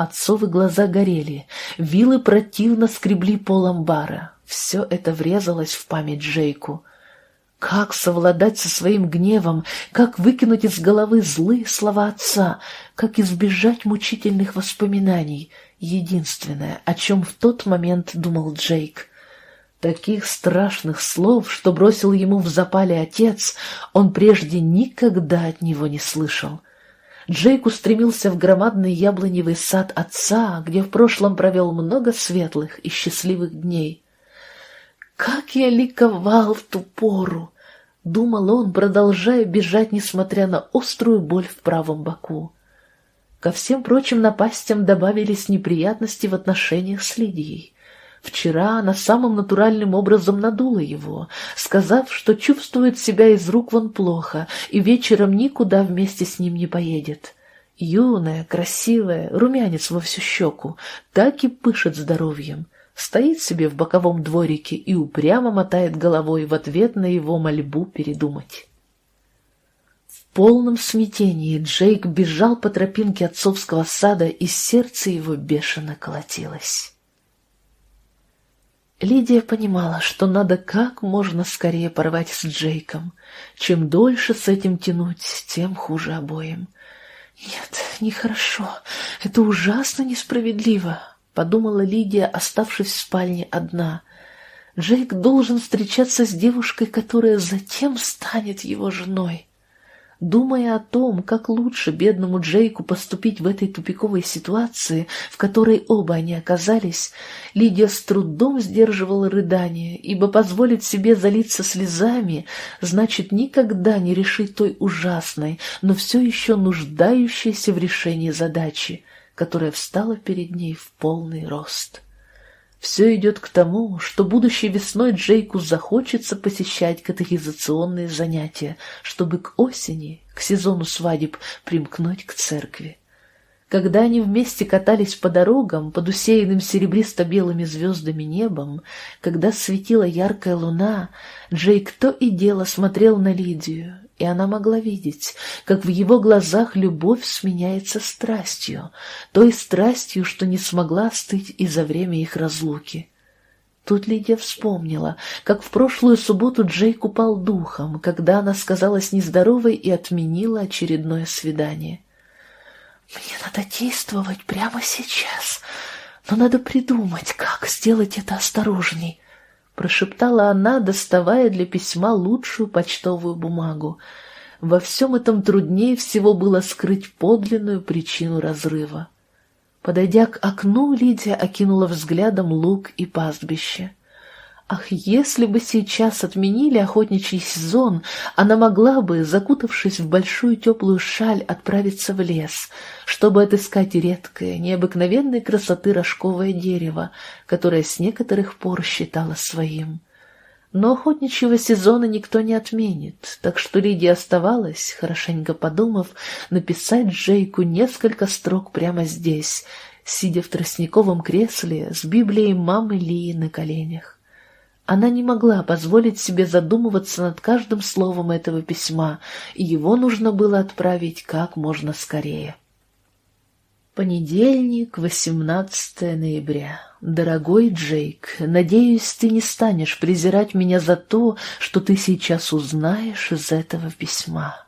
[SPEAKER 1] Отцовы глаза горели, вилы противно скребли пол амбара. Все это врезалось в память Джейку. Как совладать со своим гневом, как выкинуть из головы злые слова отца, как избежать мучительных воспоминаний — единственное, о чем в тот момент думал Джейк. Таких страшных слов, что бросил ему в запале отец, он прежде никогда от него не слышал — Джейк устремился в громадный яблоневый сад отца, где в прошлом провел много светлых и счастливых дней. «Как я ликовал в ту пору!» — думал он, продолжая бежать, несмотря на острую боль в правом боку. Ко всем прочим напастям добавились неприятности в отношениях с Лидией. Вчера она самым натуральным образом надула его, сказав, что чувствует себя из рук вон плохо и вечером никуда вместе с ним не поедет. Юная, красивая, румянец во всю щеку, так и пышет здоровьем. Стоит себе в боковом дворике и упрямо мотает головой в ответ на его мольбу передумать. В полном смятении Джейк бежал по тропинке отцовского сада, и сердце его бешено колотилось. Лидия понимала, что надо как можно скорее порвать с Джейком. Чем дольше с этим тянуть, тем хуже обоим. «Нет, нехорошо. Это ужасно несправедливо», — подумала Лидия, оставшись в спальне одна. «Джейк должен встречаться с девушкой, которая затем станет его женой». Думая о том, как лучше бедному Джейку поступить в этой тупиковой ситуации, в которой оба они оказались, Лидия с трудом сдерживала рыдание, ибо позволить себе залиться слезами значит никогда не решить той ужасной, но все еще нуждающейся в решении задачи, которая встала перед ней в полный рост. Все идет к тому, что будущей весной Джейку захочется посещать катехизационные занятия, чтобы к осени, к сезону свадеб, примкнуть к церкви. Когда они вместе катались по дорогам под усеянным серебристо-белыми звездами небом, когда светила яркая луна, Джейк то и дело смотрел на Лидию, и она могла видеть, как в его глазах любовь сменяется страстью, той страстью, что не смогла остыть и за время их разлуки. Тут Лидия вспомнила, как в прошлую субботу Джейк упал духом, когда она сказалась нездоровой и отменила очередное свидание. «Мне надо действовать прямо сейчас, но надо придумать, как сделать это осторожней», — прошептала она, доставая для письма лучшую почтовую бумагу. Во всем этом труднее всего было скрыть подлинную причину разрыва. Подойдя к окну, Лидия окинула взглядом луг и пастбище. Ах, если бы сейчас отменили охотничий сезон, она могла бы, закутавшись в большую теплую шаль, отправиться в лес, чтобы отыскать редкое, необыкновенной красоты рожковое дерево, которое с некоторых пор считала своим. Но охотничьего сезона никто не отменит, так что Лидия оставалась, хорошенько подумав, написать Джейку несколько строк прямо здесь, сидя в тростниковом кресле с Библией мамы Лии на коленях. Она не могла позволить себе задумываться над каждым словом этого письма, и его нужно было отправить как можно скорее. Понедельник, 18 ноября. Дорогой Джейк, надеюсь, ты не станешь презирать меня за то, что ты сейчас узнаешь из этого письма.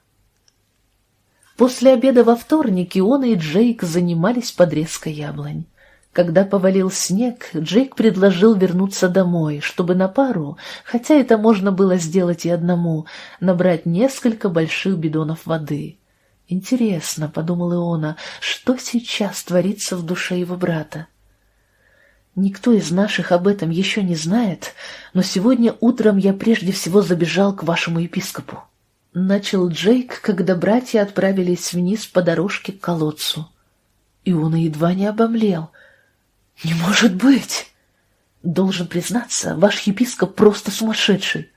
[SPEAKER 1] После обеда во вторник Иона и Джейк занимались подрезкой яблонь. Когда повалил снег, Джейк предложил вернуться домой, чтобы на пару, хотя это можно было сделать и одному, набрать несколько больших бидонов воды. «Интересно», — подумал Иона, — «что сейчас творится в душе его брата?» «Никто из наших об этом еще не знает, но сегодня утром я прежде всего забежал к вашему епископу». Начал Джейк, когда братья отправились вниз по дорожке к колодцу. Иона едва не обомлел — «Не может быть!» «Должен признаться, ваш епископ просто сумасшедший!»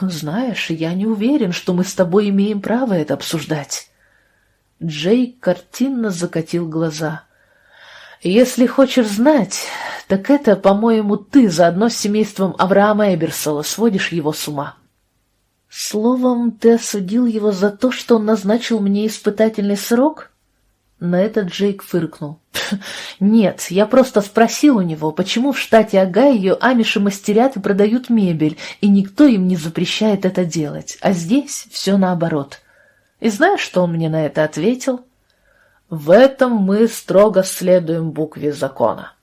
[SPEAKER 1] «Знаешь, я не уверен, что мы с тобой имеем право это обсуждать». Джей картинно закатил глаза. «Если хочешь знать, так это, по-моему, ты заодно с семейством Авраама Эберсола сводишь его с ума». «Словом, ты осудил его за то, что он назначил мне испытательный срок?» На это Джейк фыркнул. «Нет, я просто спросил у него, почему в штате Огайо амиши мастерят и продают мебель, и никто им не запрещает это делать, а здесь все наоборот. И знаешь, что он мне на это ответил? В этом мы строго следуем букве закона».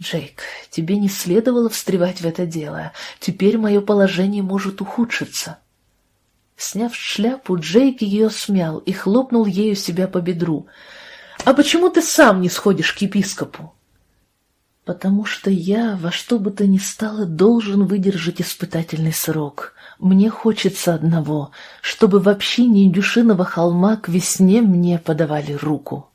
[SPEAKER 1] «Джейк, тебе не следовало встревать в это дело. Теперь мое положение может ухудшиться». Сняв шляпу, Джейк ее смял и хлопнул ею себя по бедру. «А почему ты сам не сходишь к епископу?» «Потому что я во что бы то ни стало должен выдержать испытательный срок. Мне хочется одного, чтобы в общине Индюшиного холма к весне мне подавали руку».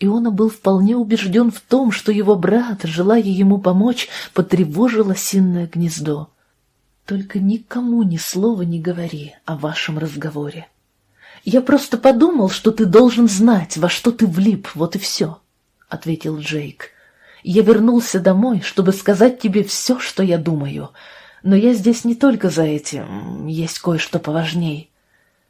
[SPEAKER 1] Иона был вполне убежден в том, что его брат, желая ему помочь, потревожил осинное гнездо. Только никому ни слова не говори о вашем разговоре. Я просто подумал, что ты должен знать, во что ты влип, вот и все, — ответил Джейк. Я вернулся домой, чтобы сказать тебе все, что я думаю, но я здесь не только за этим, есть кое-что поважней.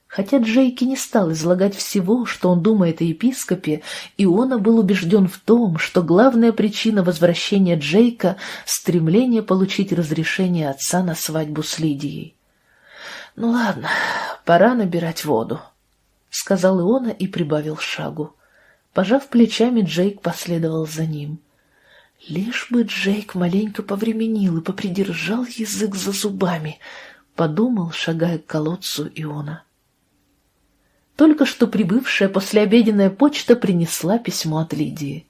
[SPEAKER 1] Хотя Джейки не стал излагать всего, что он думает о епископе, Иона был убежден в том, что главная причина возвращения Джейка — стремление получить разрешение отца на свадьбу с Лидией. «Ну ладно, пора набирать воду», — сказал Иона и прибавил шагу. Пожав плечами, Джейк последовал за ним. «Лишь бы Джейк маленько повременил и попридержал язык за зубами», — подумал, шагая к колодцу Иона. Только что прибывшая послеобеденная почта принесла письмо от Лидии.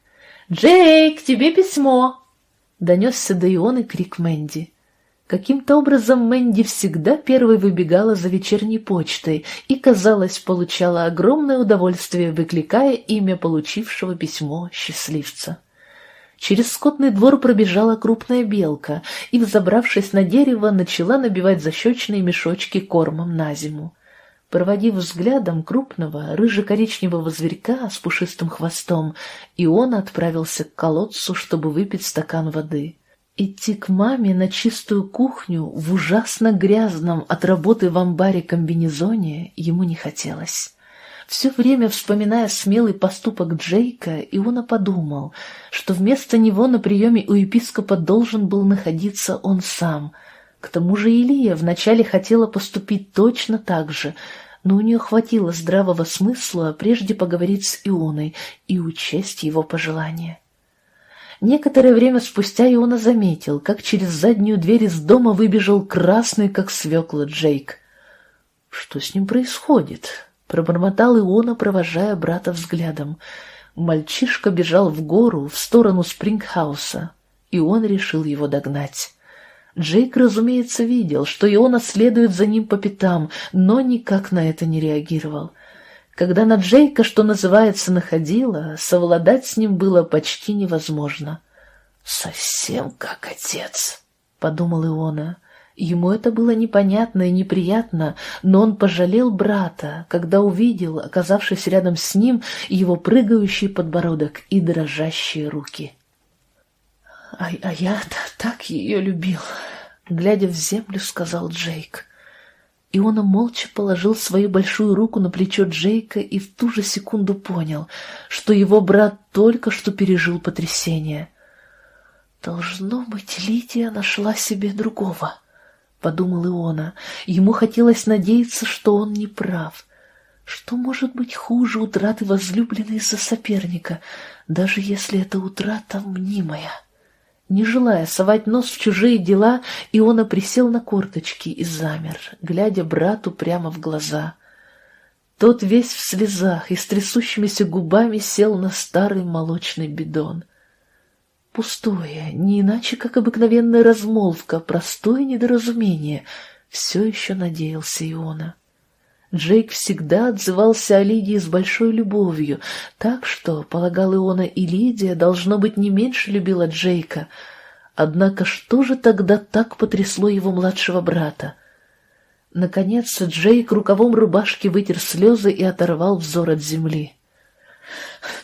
[SPEAKER 1] «Джейк, тебе письмо!» — донесся до Ионы крик Мэнди. Каким-то образом Мэнди всегда первой выбегала за вечерней почтой и, казалось, получала огромное удовольствие, выкликая имя получившего письмо счастливца. Через скотный двор пробежала крупная белка и, взобравшись на дерево, начала набивать защечные мешочки кормом на зиму. Проводив взглядом крупного рыже-коричневого зверька с пушистым хвостом, и он отправился к колодцу, чтобы выпить стакан воды. Идти к маме на чистую кухню в ужасно грязном от работы в амбаре комбинезоне ему не хотелось. Все время вспоминая смелый поступок Джейка, Иона подумал, что вместо него на приеме у епископа должен был находиться он сам — к тому же Илия вначале хотела поступить точно так же, но у нее хватило здравого смысла прежде поговорить с Ионой и учесть его пожелания. Некоторое время спустя Иона заметил, как через заднюю дверь из дома выбежал красный, как свекла, Джейк. «Что с ним происходит?» — пробормотал Иона, провожая брата взглядом. Мальчишка бежал в гору, в сторону Спрингхауса, и он решил его догнать. Джейк, разумеется, видел, что Иона следует за ним по пятам, но никак на это не реагировал. Когда на Джейка, что называется, находила, совладать с ним было почти невозможно. «Совсем как отец», — подумал Иона. Ему это было непонятно и неприятно, но он пожалел брата, когда увидел, оказавшись рядом с ним, его прыгающий подбородок и дрожащие руки. «А, а я-то так ее любил», — глядя в землю, сказал Джейк. И он молча положил свою большую руку на плечо Джейка и в ту же секунду понял, что его брат только что пережил потрясение. «Должно быть, Лидия нашла себе другого», — подумал Иона. Ему хотелось надеяться, что он не прав. Что может быть хуже утраты возлюбленной из-за соперника, даже если эта утрата мнимая? Не желая совать нос в чужие дела, Иона присел на корточки и замер, глядя брату прямо в глаза. Тот весь в слезах и с трясущимися губами сел на старый молочный бидон. Пустое, не иначе, как обыкновенная размолвка, простое недоразумение, все еще надеялся Иона. Джейк всегда отзывался о Лидии с большой любовью, так что, полагал Иона, и Лидия, должно быть, не меньше любила Джейка. Однако что же тогда так потрясло его младшего брата? Наконец Джейк рукавом рубашки вытер слезы и оторвал взор от земли.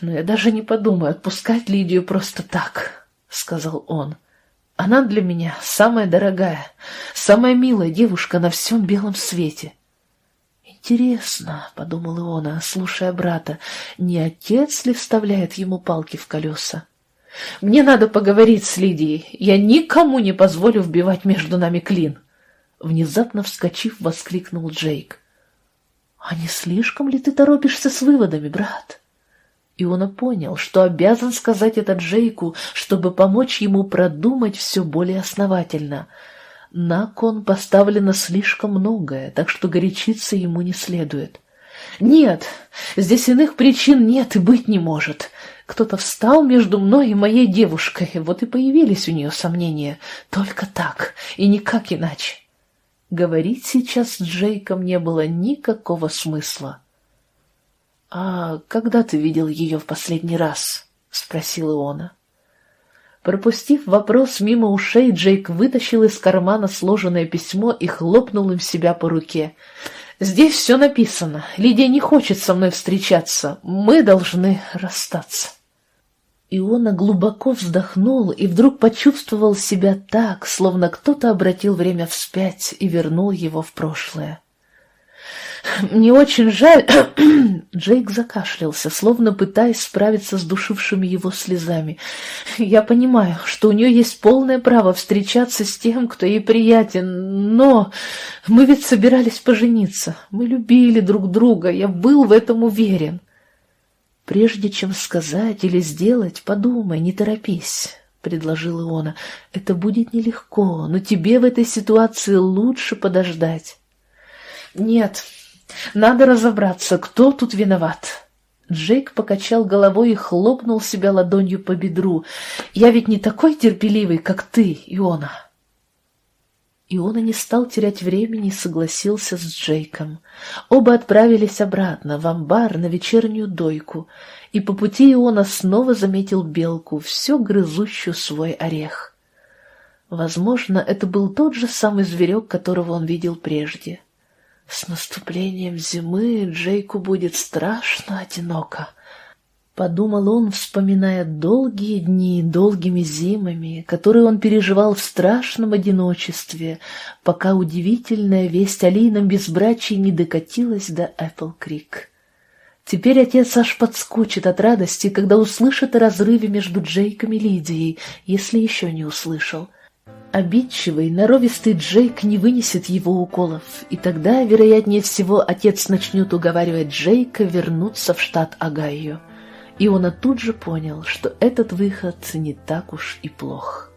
[SPEAKER 1] «Но я даже не подумаю отпускать Лидию просто так», — сказал он. «Она для меня самая дорогая, самая милая девушка на всем белом свете». «Интересно», — подумал Иона, слушая брата, — «не отец ли вставляет ему палки в колеса?» «Мне надо поговорить с Лидией. Я никому не позволю вбивать между нами клин!» Внезапно вскочив, воскликнул Джейк. «А не слишком ли ты торопишься с выводами, брат?» Иона понял, что обязан сказать это Джейку, чтобы помочь ему продумать все более основательно — на кон поставлено слишком многое, так что горячиться ему не следует. Нет, здесь иных причин нет и быть не может. Кто-то встал между мной и моей девушкой, вот и появились у нее сомнения. Только так, и никак иначе. Говорить сейчас с Джейком не было никакого смысла. — А когда ты видел ее в последний раз? — спросил Иона. Пропустив вопрос мимо ушей, Джейк вытащил из кармана сложенное письмо и хлопнул им себя по руке. «Здесь все написано. Лидия не хочет со мной встречаться. Мы должны расстаться». Иона глубоко вздохнул и вдруг почувствовал себя так, словно кто-то обратил время вспять и вернул его в прошлое. Мне очень жаль...» Джейк закашлялся, словно пытаясь справиться с душившими его слезами. «Я понимаю, что у нее есть полное право встречаться с тем, кто ей приятен, но мы ведь собирались пожениться. Мы любили друг друга, я был в этом уверен». «Прежде чем сказать или сделать, подумай, не торопись», — предложил Иона. «Это будет нелегко, но тебе в этой ситуации лучше подождать». «Нет, надо разобраться, кто тут виноват. Джейк покачал головой и хлопнул себя ладонью по бедру. «Я ведь не такой терпеливый, как ты, Иона!» Иона не стал терять времени и согласился с Джейком. Оба отправились обратно, в амбар, на вечернюю дойку, и по пути Иона снова заметил белку, все грызущую свой орех. Возможно, это был тот же самый зверек, которого он видел прежде. С наступлением зимы Джейку будет страшно одиноко. Подумал он, вспоминая долгие дни, долгими зимами, которые он переживал в страшном одиночестве, пока удивительная весть о лийном безбрачии не докатилась до Эппл-Крик. Теперь отец аж подскочит от радости, когда услышит о разрыве между Джейком и Лидией, если еще не услышал — Обидчивый, норовистый Джейк не вынесет его уколов, и тогда, вероятнее всего, отец начнет уговаривать Джейка вернуться в штат Огайо. И он тут же понял, что этот выход не так уж и плох.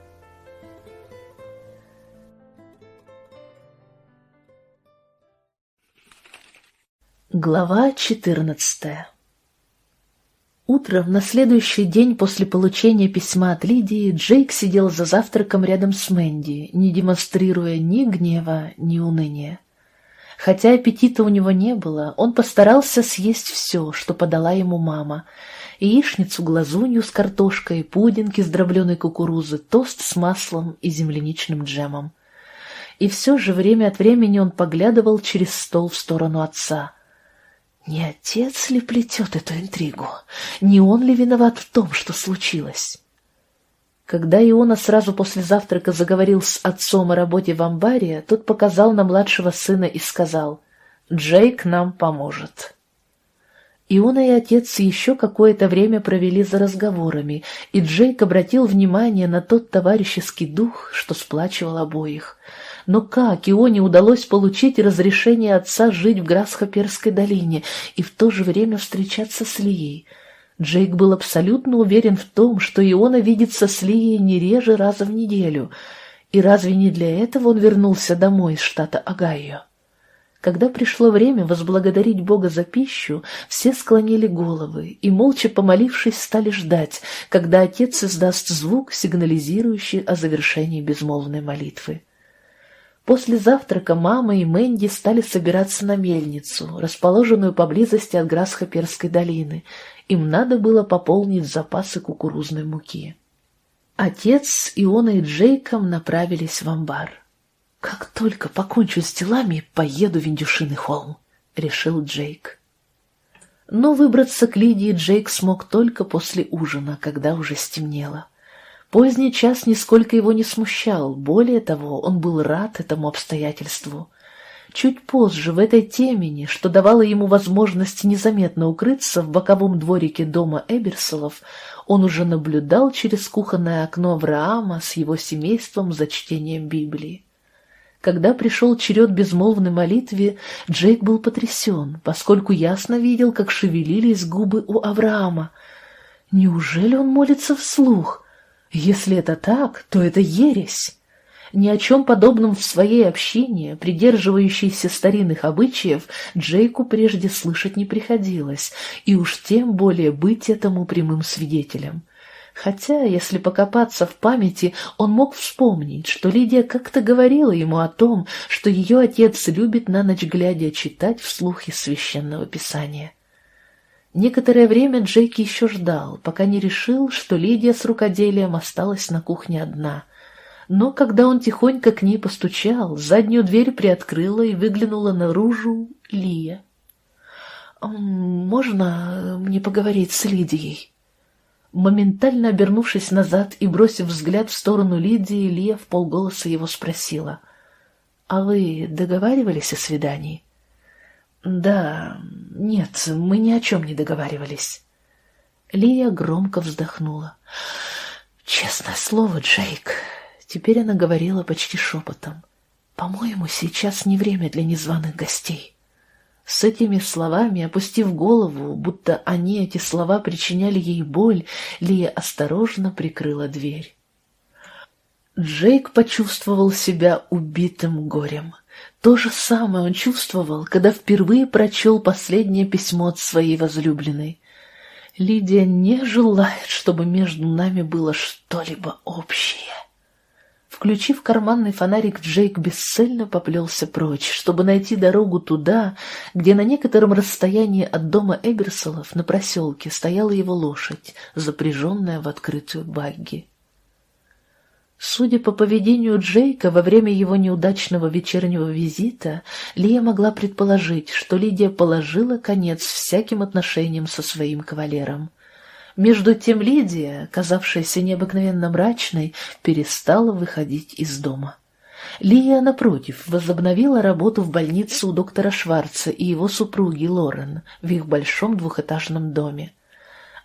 [SPEAKER 1] Глава четырнадцатая Утром, на следующий день после получения письма от Лидии, Джейк сидел за завтраком рядом с Мэнди, не демонстрируя ни гнева, ни уныния. Хотя аппетита у него не было, он постарался съесть все, что подала ему мама. Яичницу-глазунью с картошкой, пудинг из дробленой кукурузы, тост с маслом и земляничным джемом. И все же время от времени он поглядывал через стол в сторону отца — не отец ли плетет эту интригу? Не он ли виноват в том, что случилось? Когда Иона сразу после завтрака заговорил с отцом о работе в амбаре, тот показал на младшего сына и сказал «Джейк нам поможет». Иона и отец еще какое-то время провели за разговорами, и Джейк обратил внимание на тот товарищеский дух, что сплачивал обоих — но как Ионе удалось получить разрешение отца жить в Грасхоперской долине и в то же время встречаться с Лией? Джейк был абсолютно уверен в том, что Иона видится с Лией не реже раза в неделю. И разве не для этого он вернулся домой из штата Огайо? Когда пришло время возблагодарить Бога за пищу, все склонили головы и, молча помолившись, стали ждать, когда отец издаст звук, сигнализирующий о завершении безмолвной молитвы. После завтрака мама и Мэнди стали собираться на мельницу, расположенную поблизости от Грасхоперской долины. Им надо было пополнить запасы кукурузной муки. Отец с Ионой и Джейком направились в амбар. «Как только покончу с делами, поеду в Индюшиный холм», — решил Джейк. Но выбраться к Лидии Джейк смог только после ужина, когда уже стемнело. Поздний час нисколько его не смущал, более того, он был рад этому обстоятельству. Чуть позже, в этой темени, что давало ему возможность незаметно укрыться в боковом дворике дома Эберсолов, он уже наблюдал через кухонное окно Авраама с его семейством за чтением Библии. Когда пришел черед безмолвной молитве, Джейк был потрясен, поскольку ясно видел, как шевелились губы у Авраама. Неужели он молится вслух? Если это так, то это ересь. Ни о чем подобном в своей общине, придерживающейся старинных обычаев, Джейку прежде слышать не приходилось, и уж тем более быть этому прямым свидетелем. Хотя, если покопаться в памяти, он мог вспомнить, что Лидия как-то говорила ему о том, что ее отец любит на ночь глядя читать вслух из священного писания. Некоторое время Джейки еще ждал, пока не решил, что Лидия с рукоделием осталась на кухне одна. Но когда он тихонько к ней постучал, заднюю дверь приоткрыла и выглянула наружу Лия. «Можно мне поговорить с Лидией?» Моментально обернувшись назад и бросив взгляд в сторону Лидии, Лия в полголоса его спросила. «А вы договаривались о свидании?» «Да, нет, мы ни о чем не договаривались». Лия громко вздохнула. «Честное слово, Джейк...» Теперь она говорила почти шепотом. «По-моему, сейчас не время для незваных гостей». С этими словами, опустив голову, будто они, эти слова, причиняли ей боль, Лия осторожно прикрыла дверь. Джейк почувствовал себя убитым горем. То же самое он чувствовал, когда впервые прочел последнее письмо от своей возлюбленной. Лидия не желает, чтобы между нами было что-либо общее. Включив карманный фонарик, Джейк бесцельно поплелся прочь, чтобы найти дорогу туда, где на некотором расстоянии от дома Эберсолов на проселке стояла его лошадь, запряженная в открытую багги. Судя по поведению Джейка во время его неудачного вечернего визита, Лия могла предположить, что Лидия положила конец всяким отношениям со своим кавалером. Между тем Лидия, казавшаяся необыкновенно мрачной, перестала выходить из дома. Лия, напротив, возобновила работу в больнице у доктора Шварца и его супруги Лорен в их большом двухэтажном доме.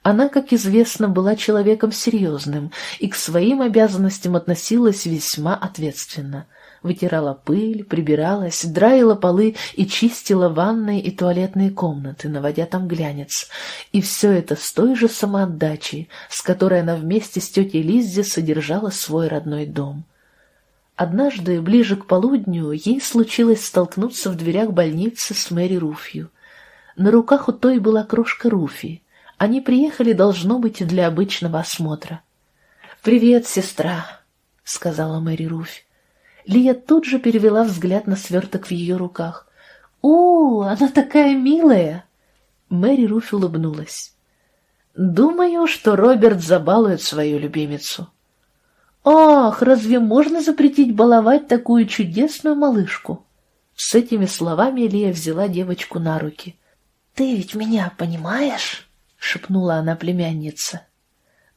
[SPEAKER 1] Она, как известно, была человеком серьезным и к своим обязанностям относилась весьма ответственно – вытирала пыль, прибиралась, драила полы и чистила ванные и туалетные комнаты, наводя там глянец. И все это с той же самоотдачей, с которой она вместе с тетей Лиззи содержала свой родной дом. Однажды, ближе к полудню, ей случилось столкнуться в дверях больницы с Мэри Руфью. На руках у той была крошка Руфи. Они приехали, должно быть, для обычного осмотра. «Привет, сестра», — сказала Мэри Руфь. Лия тут же перевела взгляд на сверток в ее руках. «О, она такая милая!» Мэри Руф улыбнулась. «Думаю, что Роберт забалует свою любимицу». «Ах, разве можно запретить баловать такую чудесную малышку?» С этими словами Лия взяла девочку на руки. «Ты ведь меня понимаешь?» — шепнула она племяннице.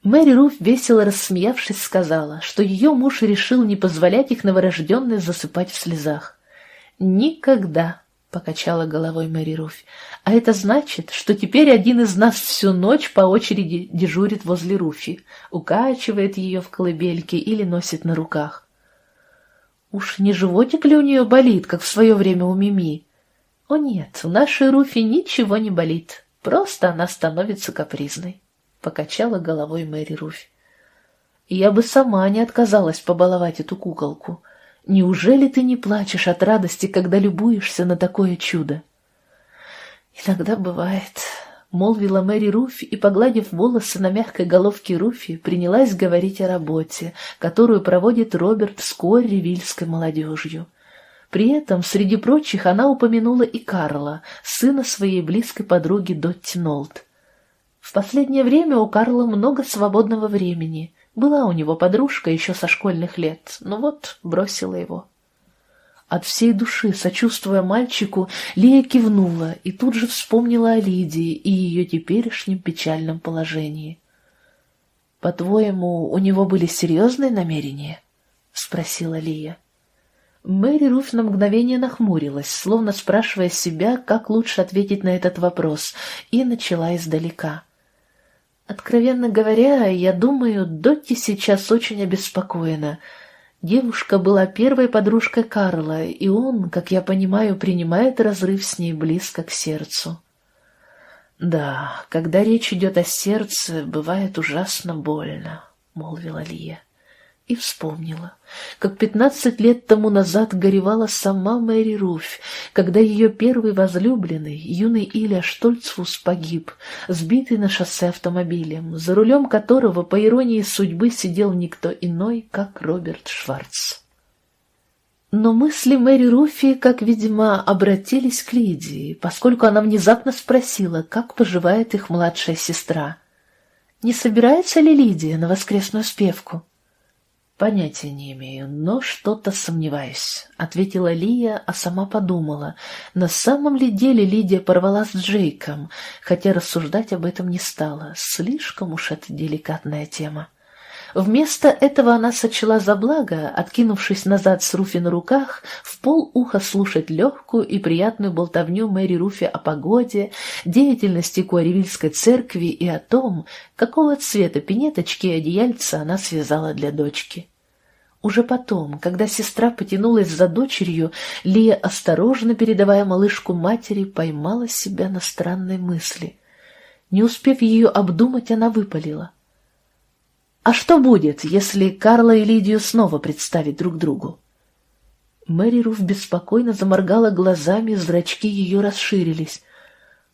[SPEAKER 1] Мэри Руф, весело рассмеявшись, сказала, что ее муж решил не позволять их новорожденной засыпать в слезах. «Никогда!» — покачала головой Мэри Руф. «А это значит, что теперь один из нас всю ночь по очереди дежурит возле Руфи, укачивает ее в колыбельке или носит на руках. Уж не животик ли у нее болит, как в свое время у Мими? О нет, у нашей Руфи ничего не болит, просто она становится капризной покачала головой Мэри Руфь. «Я бы сама не отказалась побаловать эту куколку. Неужели ты не плачешь от радости, когда любуешься на такое чудо?» «Иногда бывает», — молвила Мэри Руфь и, погладив волосы на мягкой головке Руфи, принялась говорить о работе, которую проводит Роберт с Корри молодежью. При этом, среди прочих, она упомянула и Карла, сына своей близкой подруги Дотти Нолт. В последнее время у Карла много свободного времени. Была у него подружка еще со школьных лет, но вот бросила его. От всей души, сочувствуя мальчику, Лия кивнула и тут же вспомнила о Лидии и ее теперешнем печальном положении. «По-твоему, у него были серьезные намерения?» — спросила Лия. Мэри Руф на мгновение нахмурилась, словно спрашивая себя, как лучше ответить на этот вопрос, и начала издалека — Откровенно говоря, я думаю, Дотти сейчас очень обеспокоена. Девушка была первой подружкой Карла, и он, как я понимаю, принимает разрыв с ней близко к сердцу. «Да, когда речь идет о сердце, бывает ужасно больно», — молвила Лия и вспомнила, как пятнадцать лет тому назад горевала сама Мэри Руфь, когда ее первый возлюбленный, юный Илья Штольцфус, погиб, сбитый на шоссе автомобилем, за рулем которого, по иронии судьбы, сидел никто иной, как Роберт Шварц. Но мысли Мэри Руфи, как, видимо, обратились к Лидии, поскольку она внезапно спросила, как поживает их младшая сестра. Не собирается ли Лидия на воскресную спевку? «Понятия не имею, но что-то сомневаюсь», — ответила Лия, а сама подумала, на самом ли деле Лидия порвала с Джейком, хотя рассуждать об этом не стала, слишком уж это деликатная тема. Вместо этого она сочла за благо, откинувшись назад с Руфи на руках, в полуха слушать легкую и приятную болтовню Мэри Руфи о погоде, деятельности Куаревильской церкви и о том, какого цвета пинеточки и одеяльца она связала для дочки. Уже потом, когда сестра потянулась за дочерью, Лия, осторожно передавая малышку матери, поймала себя на странной мысли. Не успев ее обдумать, она выпалила. А что будет, если Карла и Лидию снова представить друг другу? Мэри Руф беспокойно заморгала глазами, зрачки ее расширились.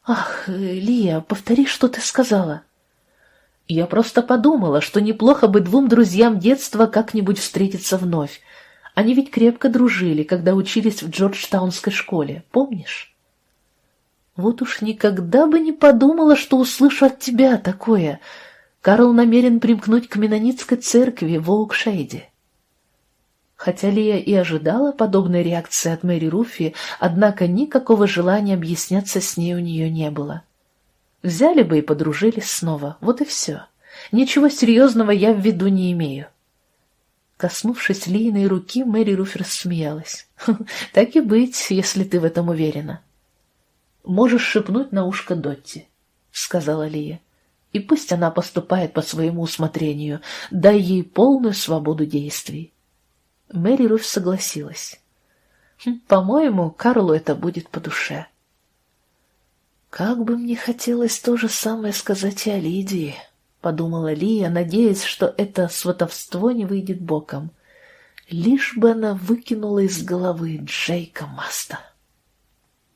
[SPEAKER 1] «Ах, Лия, повтори, что ты сказала». «Я просто подумала, что неплохо бы двум друзьям детства как-нибудь встретиться вновь. Они ведь крепко дружили, когда учились в Джорджтаунской школе, помнишь?» «Вот уж никогда бы не подумала, что услышу от тебя такое», Карл намерен примкнуть к Менонитской церкви в Оукшейде. Хотя Лия и ожидала подобной реакции от Мэри Руфи, однако никакого желания объясняться с ней у нее не было. Взяли бы и подружились снова, вот и все. Ничего серьезного я в виду не имею. Коснувшись Лииной руки, Мэри Руф рассмеялась. «Так и быть, если ты в этом уверена». «Можешь шепнуть на ушко Дотти», — сказала Лия и пусть она поступает по своему усмотрению, дай ей полную свободу действий. Мэри Руф согласилась. «Хм, «По-моему, Карлу это будет по душе». «Как бы мне хотелось то же самое сказать и о Лидии», — подумала Лия, надеясь, что это сватовство не выйдет боком. Лишь бы она выкинула из головы Джейка Маста.